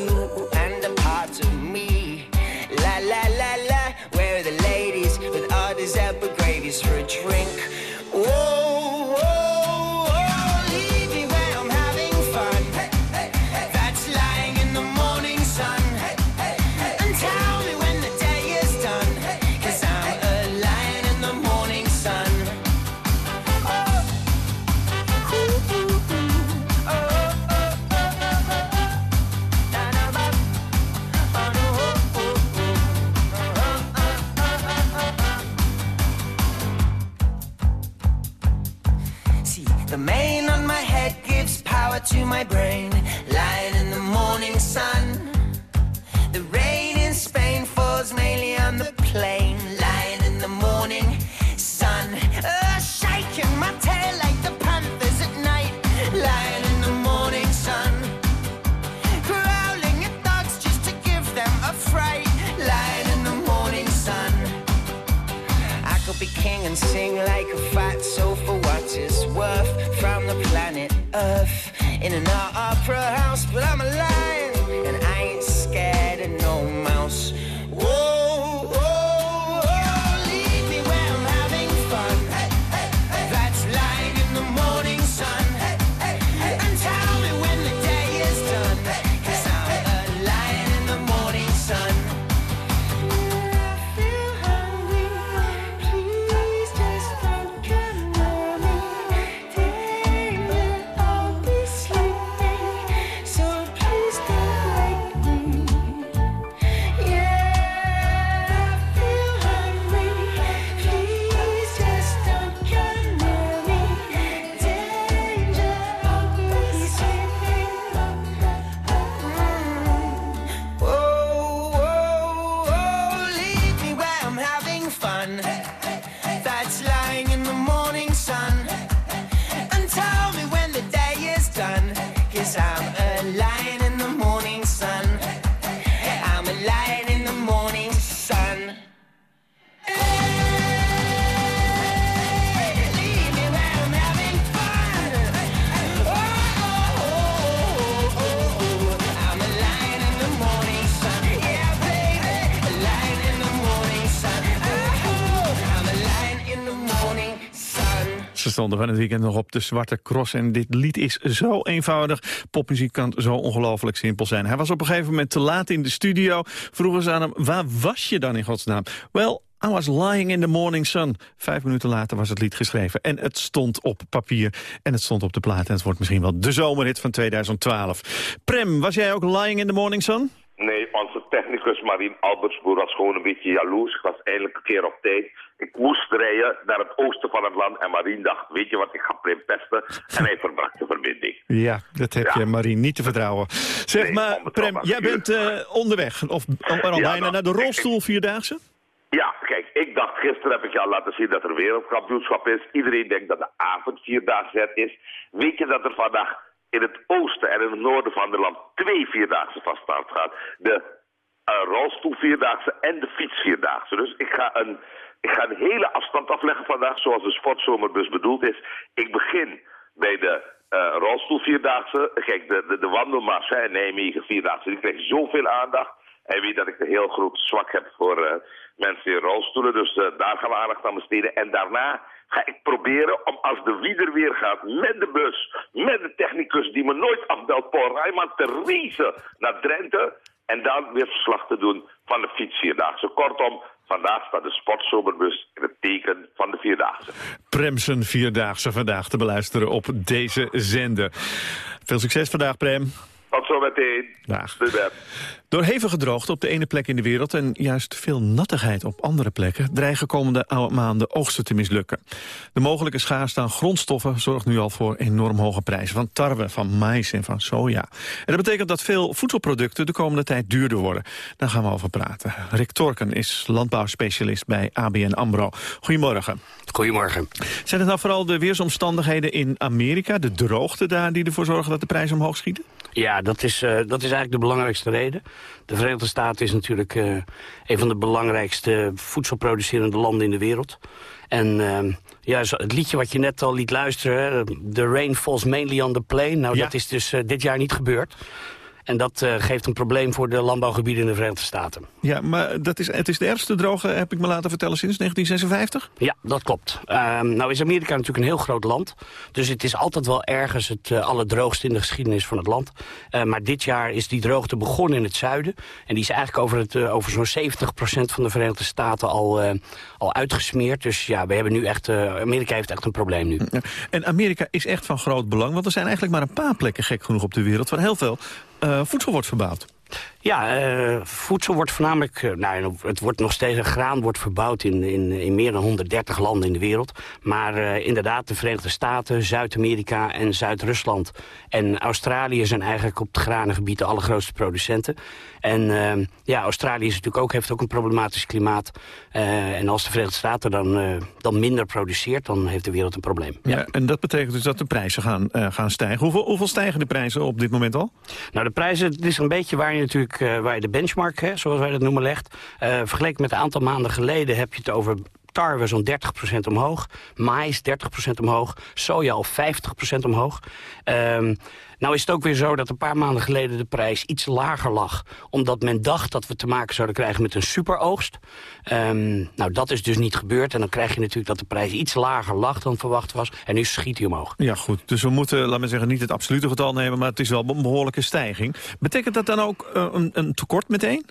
stonden van het weekend nog op de Zwarte Cross. En dit lied is zo eenvoudig. Popmuziek kan zo ongelooflijk simpel zijn. Hij was op een gegeven moment te laat in de studio. Vroegen ze aan hem, waar was je dan in godsnaam? Wel, I was lying in the morning sun. Vijf minuten later was het lied geschreven. En het stond op papier. En het stond op de plaat. En het wordt misschien wel de zomerhit van 2012. Prem, was jij ook lying in the morning sun? Nee, onze technicus Marien Albertsboer was gewoon een beetje jaloers. Ik was eindelijk een keer op tijd. Ik moest rijden naar het oosten van het land. En Marien dacht, weet je wat, ik ga Prim pesten. En hij verbrak de verbinding. Ja, dat heb je Marien niet te vertrouwen. Zeg maar, Prem, jij bent uh, onderweg. Of al bijna naar de rolstoel Vierdaagse? Ja, kijk, ik dacht gisteren heb ik je al laten zien dat er wereldkampioenschap is. Iedereen denkt dat de avond Vierdaagse is. Weet je dat er vandaag in het oosten en in het noorden van het land twee Vierdaagse van start gaat? De uh, rolstoelvierdaagse en de fietsvierdaagse. Dus ik ga, een, ik ga een hele afstand afleggen vandaag, zoals de sportzomerbus bedoeld is. Ik begin bij de uh, rolstoelvierdaagse. Kijk, de, de, de wandelmars in Nijmegen vierdaagse, die krijgt zoveel aandacht. Hij weet dat ik een heel groot zwak heb voor uh, mensen in rolstoelen. Dus uh, daar gaan we aandacht aan besteden. En daarna ga ik proberen om als de wieder weer gaat met de bus, met de technicus die me nooit afbelt, Paul Rijman, te racen naar Drenthe. En dan weer verslag te doen van de fietsvierdaagse. Kortom, vandaag staat de sportzomerbus in het teken van de Vierdaagse. Premsen Vierdaagse vandaag te beluisteren op deze zender. Veel succes vandaag, Prem. Tot zo meteen. Dag. Door hevige droogte op de ene plek in de wereld... en juist veel nattigheid op andere plekken... dreigen komende maanden oogsten te mislukken. De mogelijke schaarste aan grondstoffen zorgt nu al voor enorm hoge prijzen... van tarwe, van mais en van soja. En dat betekent dat veel voedselproducten de komende tijd duurder worden. Daar gaan we over praten. Rick Torken is landbouwspecialist bij ABN AMRO. Goedemorgen. Goedemorgen. Zijn het nou vooral de weersomstandigheden in Amerika... de droogte daar die ervoor zorgen dat de prijzen omhoog schieten? Ja, dat is, uh, dat is eigenlijk de belangrijkste reden. De Verenigde Staten is natuurlijk uh, een van de belangrijkste voedselproducerende landen in de wereld. En uh, ja, het liedje wat je net al liet luisteren, The Rain Falls Mainly on the Plain. Nou, ja. dat is dus uh, dit jaar niet gebeurd. En dat uh, geeft een probleem voor de landbouwgebieden in de Verenigde Staten. Ja, maar dat is, het is de ergste droge, heb ik me laten vertellen, sinds 1956? Ja, dat klopt. Uh, nou is Amerika natuurlijk een heel groot land. Dus het is altijd wel ergens het uh, allerdroogste in de geschiedenis van het land. Uh, maar dit jaar is die droogte begonnen in het zuiden. En die is eigenlijk over, het, over zo'n 70% van de Verenigde Staten al, al uitgesmeerd. Dus ja, we hebben nu echt, Amerika heeft echt een probleem nu. En Amerika is echt van groot belang, want er zijn eigenlijk maar een paar plekken gek genoeg op de wereld... waar heel veel voedsel wordt verbouwd. Ja, uh, voedsel wordt voornamelijk... Uh, nou, het wordt nog steeds... Graan wordt verbouwd in, in, in meer dan 130 landen in de wereld. Maar uh, inderdaad, de Verenigde Staten, Zuid-Amerika en Zuid-Rusland... en Australië zijn eigenlijk op het granengebied de allergrootste producenten. En ja, Australië is natuurlijk ook, heeft ook een problematisch klimaat. en als de Verenigde Staten dan, dan minder produceert... dan heeft de wereld een probleem. Ja, ja. en dat betekent dus dat de prijzen gaan, gaan stijgen. Hoeveel, hoeveel stijgen de prijzen op dit moment al? Nou, de prijzen, het is een beetje waar je natuurlijk uh, waar je de benchmark, hè, zoals wij dat noemen, legt. Uh, vergeleken met een aantal maanden geleden heb je het over tarwe zo'n 30% omhoog. Mais 30% omhoog. Soja al 50% omhoog. Um, nou is het ook weer zo dat een paar maanden geleden de prijs iets lager lag. Omdat men dacht dat we te maken zouden krijgen met een superoogst. Um, nou, dat is dus niet gebeurd. En dan krijg je natuurlijk dat de prijs iets lager lag dan verwacht was. En nu schiet hij omhoog. Ja, goed. Dus we moeten, laten we zeggen, niet het absolute getal nemen... maar het is wel een behoorlijke stijging. Betekent dat dan ook uh, een, een tekort meteen?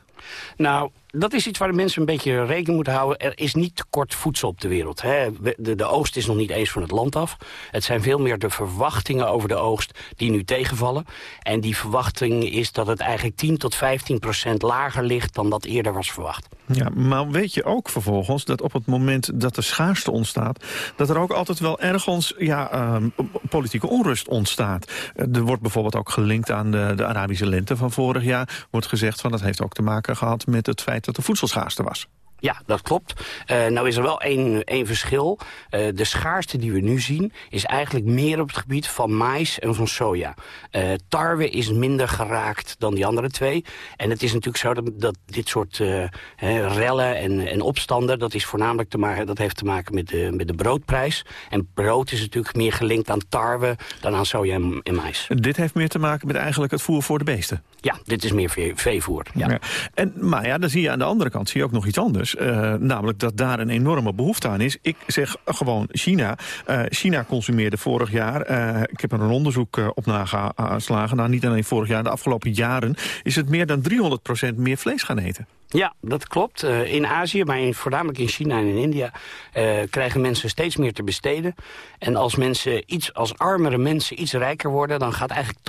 Nou, dat is iets waar de mensen een beetje rekening moeten houden. Er is niet tekort voedsel op de wereld. Hè. De, de, oogst is nog niet eens van het land af. Het zijn veel meer de verwachtingen over de oogst die nu tegenvallen. En die verwachting is dat het eigenlijk 10 tot 15 procent lager ligt dan dat eerder was verwacht. Ja, maar weet je ook vervolgens dat op het moment dat de schaarste ontstaat... dat er ook altijd wel ergens ja, uh, politieke onrust ontstaat. Er wordt bijvoorbeeld ook gelinkt aan de, de Arabische lente van vorig jaar. Wordt gezegd van dat heeft ook te maken gehad met het feit dat er voedselschaarste was. Ja, dat klopt. Uh, nou is er wel één, één verschil. Uh, de schaarste die we nu zien is eigenlijk meer op het gebied van mais en van soja. Uh, tarwe is minder geraakt dan die andere twee. En het is natuurlijk zo dat, dat dit soort rellen en, en opstanden... dat, is voornamelijk te maken, dat heeft te maken met de, met de broodprijs. En brood is natuurlijk meer gelinkt aan tarwe dan aan soja en, en mais. Dit heeft meer te maken met eigenlijk het voer voor de beesten? Ja, dit is meer vee, veevoer. Ja. ja. En, maar ja, dan zie je aan de andere kant zie je ook nog iets anders. Anders. Uh, namelijk dat daar een enorme behoefte aan is. Ik zeg gewoon China. Uh, China consumeerde vorig jaar, uh, ik heb er een onderzoek op nageslagen... nou niet alleen vorig jaar, de afgelopen jaren... is het meer dan 300% meer vlees gaan eten. Ja, dat klopt. Uh, in Azië, maar in, voornamelijk in China en in India... Uh, krijgen mensen steeds meer te besteden. En als, mensen iets, als armere mensen iets rijker worden... dan gaat eigenlijk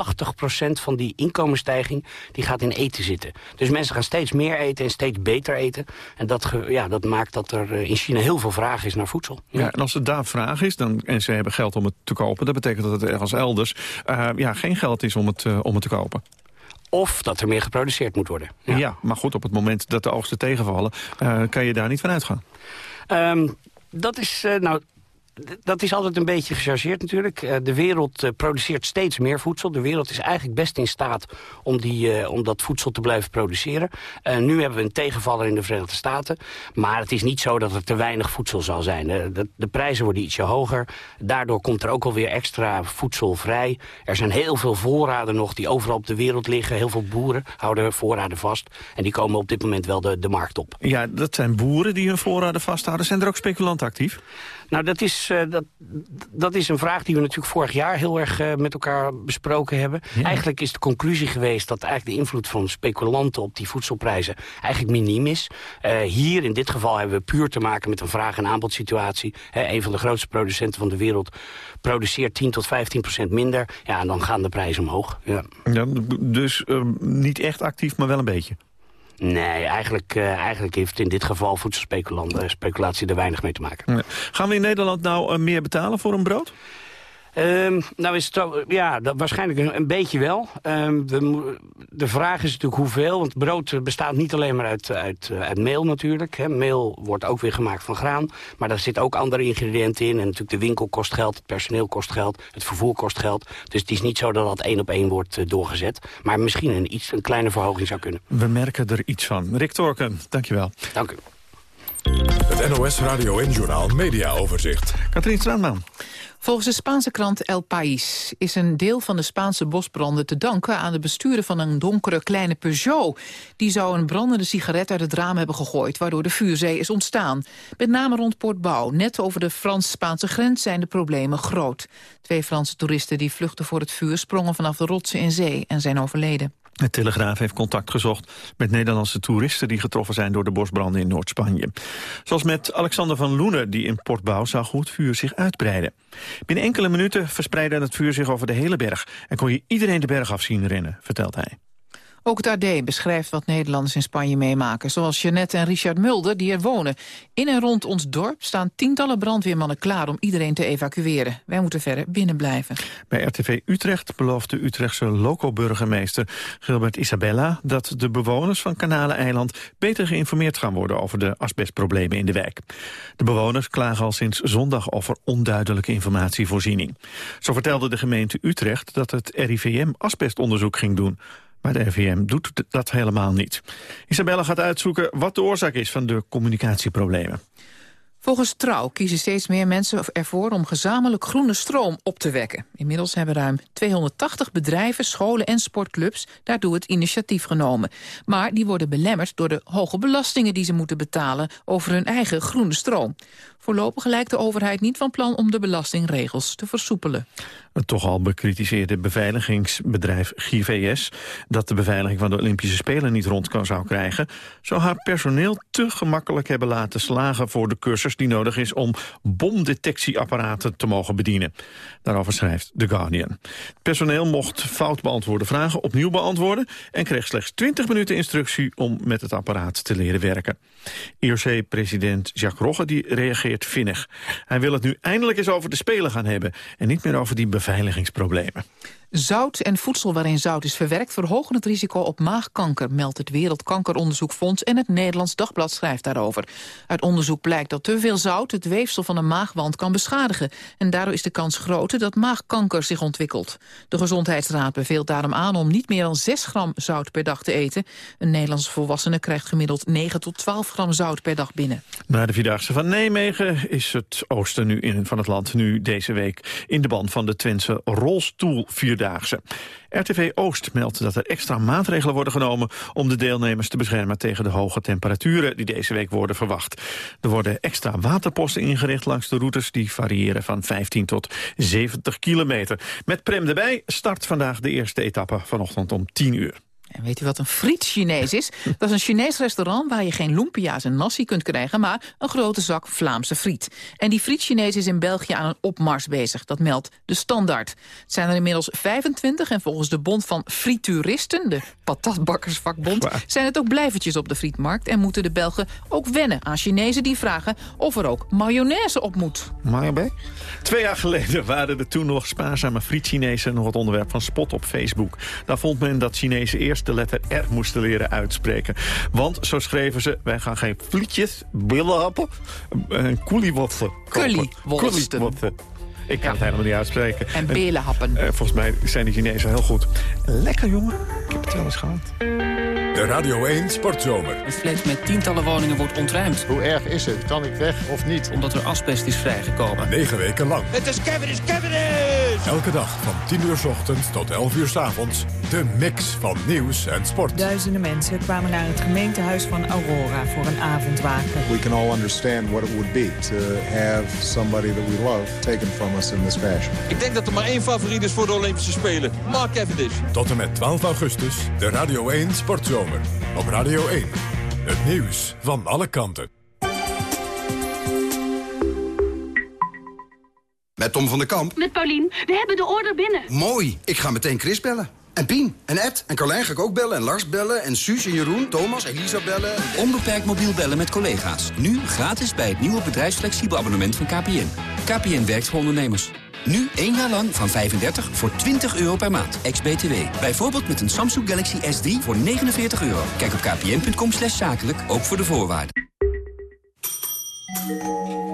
80% van die inkomensstijging die gaat in eten zitten. Dus mensen gaan steeds meer eten en steeds beter eten. En dat, ja, dat maakt dat er uh, in China heel veel vraag is naar voedsel. Ja, ja en als er daar vraag is dan, en ze hebben geld om het te kopen... dat betekent dat het ergens elders ja, geen geld is om het, om het te kopen of dat er meer geproduceerd moet worden. Ja, ja maar goed, op het moment dat de oogsten tegenvallen... Uh, kan je daar niet van uitgaan. Um, dat is, uh, nou, dat is altijd een beetje gechargeerd natuurlijk. Eh, de wereld eh, produceert steeds meer voedsel. De wereld is eigenlijk best in staat om, die, uh, om dat voedsel te blijven produceren. nu hebben we een tegenvaller in de Verenigde Staten. Maar het is niet zo dat er te weinig voedsel zal zijn. De, de prijzen worden ietsje hoger. Daardoor komt er ook alweer extra voedsel vrij. Er zijn heel veel voorraden nog die overal op de wereld liggen. Heel veel boeren houden voorraden vast. En die komen op dit moment wel de, de markt op. Ja, dat zijn boeren die hun voorraden vasthouden. Zijn er ook speculanten actief? Nou, dat is, uh, dat, dat is een vraag die we natuurlijk vorig jaar heel erg uh, met elkaar besproken hebben. Ja. Eigenlijk is de conclusie geweest dat eigenlijk de invloed van speculanten op die voedselprijzen eigenlijk miniem is. Uh, hier in dit geval hebben we puur te maken met een vraag- en aanbodsituatie. He, een van de grootste producenten van de wereld produceert 10 tot 15 procent minder. Ja, en dan gaan de prijzen omhoog. Ja. ja dus niet echt actief, maar wel een beetje. Nee, eigenlijk, uh, eigenlijk heeft in dit geval voedselspeculatie er weinig mee te maken. Gaan we in Nederland nou uh, meer betalen voor een brood? Um, nou is het ja, dat, waarschijnlijk een, een beetje wel. Um, de, de vraag is natuurlijk hoeveel, want brood bestaat niet alleen maar uit, uit, uit meel natuurlijk. Hè. Meel wordt ook weer gemaakt van graan, maar daar zitten ook andere ingrediënten in. En natuurlijk de winkel kost geld, het personeel kost geld, het vervoer kost geld. Dus het is niet zo dat dat één op één wordt uh, doorgezet. Maar misschien een, iets, een kleine verhoging zou kunnen. We merken er iets van. Rick Torken, dankjewel. Dank u. Het NOS Radio en Journal Media Overzicht. Katrien Straatman. Volgens de Spaanse krant El País is een deel van de Spaanse bosbranden te danken aan de bestuurder van een donkere kleine Peugeot. Die zou een brandende sigaret uit het raam hebben gegooid, waardoor de vuurzee is ontstaan. Met name rond Portbouw, net over de Frans-Spaanse grens, zijn de problemen groot. Twee Franse toeristen die vluchtten voor het vuur sprongen vanaf de rotsen in zee en zijn overleden. De Telegraaf heeft contact gezocht met Nederlandse toeristen... die getroffen zijn door de bosbranden in Noord-Spanje. Zoals met Alexander van Loenen, die in Portbouw zag hoe het vuur zich uitbreidde. Binnen enkele minuten verspreidde het vuur zich over de hele berg... en kon je iedereen de berg af zien rennen, vertelt hij. Ook het AD beschrijft wat Nederlanders in Spanje meemaken. Zoals Jeannette en Richard Mulder, die er wonen. In en rond ons dorp staan tientallen brandweermannen klaar... om iedereen te evacueren. Wij moeten verder binnen blijven. Bij RTV Utrecht belooft de Utrechtse loco-burgemeester Gilbert Isabella... dat de bewoners van Kanaleneiland beter geïnformeerd gaan worden... over de asbestproblemen in de wijk. De bewoners klagen al sinds zondag over onduidelijke informatievoorziening. Zo vertelde de gemeente Utrecht dat het RIVM asbestonderzoek ging doen... Maar de RVM doet dat helemaal niet. Isabella gaat uitzoeken wat de oorzaak is van de communicatieproblemen. Volgens Trouw kiezen steeds meer mensen ervoor om gezamenlijk groene stroom op te wekken. Inmiddels hebben ruim 280 bedrijven, scholen en sportclubs daardoor het initiatief genomen. Maar die worden belemmerd door de hoge belastingen die ze moeten betalen over hun eigen groene stroom. Voorlopig lijkt de overheid niet van plan om de belastingregels te versoepelen. Het toch al bekritiseerde beveiligingsbedrijf GVS... dat de beveiliging van de Olympische Spelen niet rond kan zou krijgen... zou haar personeel te gemakkelijk hebben laten slagen voor de cursus die nodig is... om bomdetectieapparaten te mogen bedienen. Daarover schrijft The Guardian. Het personeel mocht fout beantwoorde vragen opnieuw beantwoorden... en kreeg slechts 20 minuten instructie om met het apparaat te leren werken. IOC-president Jacques Rogge die reageert vinnig. Hij wil het nu eindelijk eens over de Spelen gaan hebben... en niet meer over die beveiligingsproblemen. Zout en voedsel waarin zout is verwerkt verhogen het risico op maagkanker, meldt het Wereldkankeronderzoekfonds en het Nederlands Dagblad schrijft daarover. Uit onderzoek blijkt dat te veel zout het weefsel van de maagwand kan beschadigen en daardoor is de kans groter dat maagkanker zich ontwikkelt. De Gezondheidsraad beveelt daarom aan om niet meer dan 6 gram zout per dag te eten. Een Nederlandse volwassene krijgt gemiddeld 9 tot 12 gram zout per dag binnen. Na de Vierdaagse van Nijmegen is het oosten nu in, van het land nu deze week in de band van de Twentse rolstoel RTV Oost meldt dat er extra maatregelen worden genomen... om de deelnemers te beschermen tegen de hoge temperaturen... die deze week worden verwacht. Er worden extra waterposten ingericht langs de routes... die variëren van 15 tot 70 kilometer. Met Prem erbij start vandaag de eerste etappe vanochtend om 10 uur. En weet u wat een friet Chinees is? Dat is een Chinees restaurant waar je geen lumpia's en nasi kunt krijgen... maar een grote zak Vlaamse friet. En die friet Chinees is in België aan een opmars bezig. Dat meldt de Standaard. Het zijn er inmiddels 25 en volgens de Bond van Frituuristen... de patatbakkersvakbond, zijn het ook blijvertjes op de frietmarkt... en moeten de Belgen ook wennen aan Chinezen die vragen... of er ook mayonaise op moet. Mayonaise? Twee jaar geleden waren de toen nog spaarzame friet-Chinezen... nog het onderwerp van spot op Facebook. Daar vond men dat Chinezen eerst de letter R moesten leren uitspreken. Want, zo schreven ze, wij gaan geen vlietjes, billenhappen en koeliewotten kopen. Ik kan het helemaal niet uitspreken. En belenhappen. Uh, volgens mij zijn de Chinezen heel goed. Lekker, jongen. Ik heb het wel eens gehad. De Radio 1 Sportzomer. Een flat met tientallen woningen wordt ontruimd. Hoe erg is het? Kan ik weg of niet? Omdat er asbest is vrijgekomen. Negen weken lang. Het is Kevin, is Kevin Elke dag van 10 uur s ochtends tot 11 uur s avonds. De mix van nieuws en sport. Duizenden mensen kwamen naar het gemeentehuis van Aurora voor een avondwaken. We can all understand what it would be to have somebody that we love taken from us in this fashion. Ik denk dat er maar één favoriet is voor de Olympische Spelen. Mark Cavendish. Tot en met 12 augustus, de Radio 1 Sportzomer. Op Radio 1. Het nieuws van alle kanten. Met Tom van der Kamp. Met Paulien. We hebben de order binnen. Mooi. Ik ga meteen Chris bellen. En Pien, en Ed, en Carlijn ga ik ook bellen, en Lars bellen, en Suus, en Jeroen, Thomas, Elisa bellen. Onbeperkt mobiel bellen met collega's. Nu gratis bij het nieuwe bedrijfsflexibel abonnement van KPN. KPN werkt voor ondernemers. Nu één jaar lang van 35 voor 20 euro per maand, ex-BTW. Bijvoorbeeld met een Samsung Galaxy S3 voor 49 euro. Kijk op kpn.com zakelijk, ook voor de voorwaarden.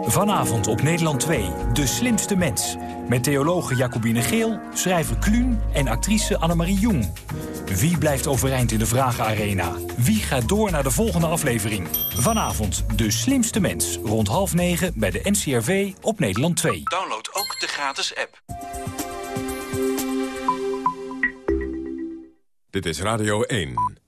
Vanavond op Nederland 2, De Slimste Mens. Met theologe Jacobine Geel, schrijver Kluun en actrice Annemarie Jong. Wie blijft overeind in de Vragenarena? Wie gaat door naar de volgende aflevering? Vanavond De Slimste Mens, rond half negen bij de NCRV op Nederland 2. Download ook de gratis app. Dit is Radio 1.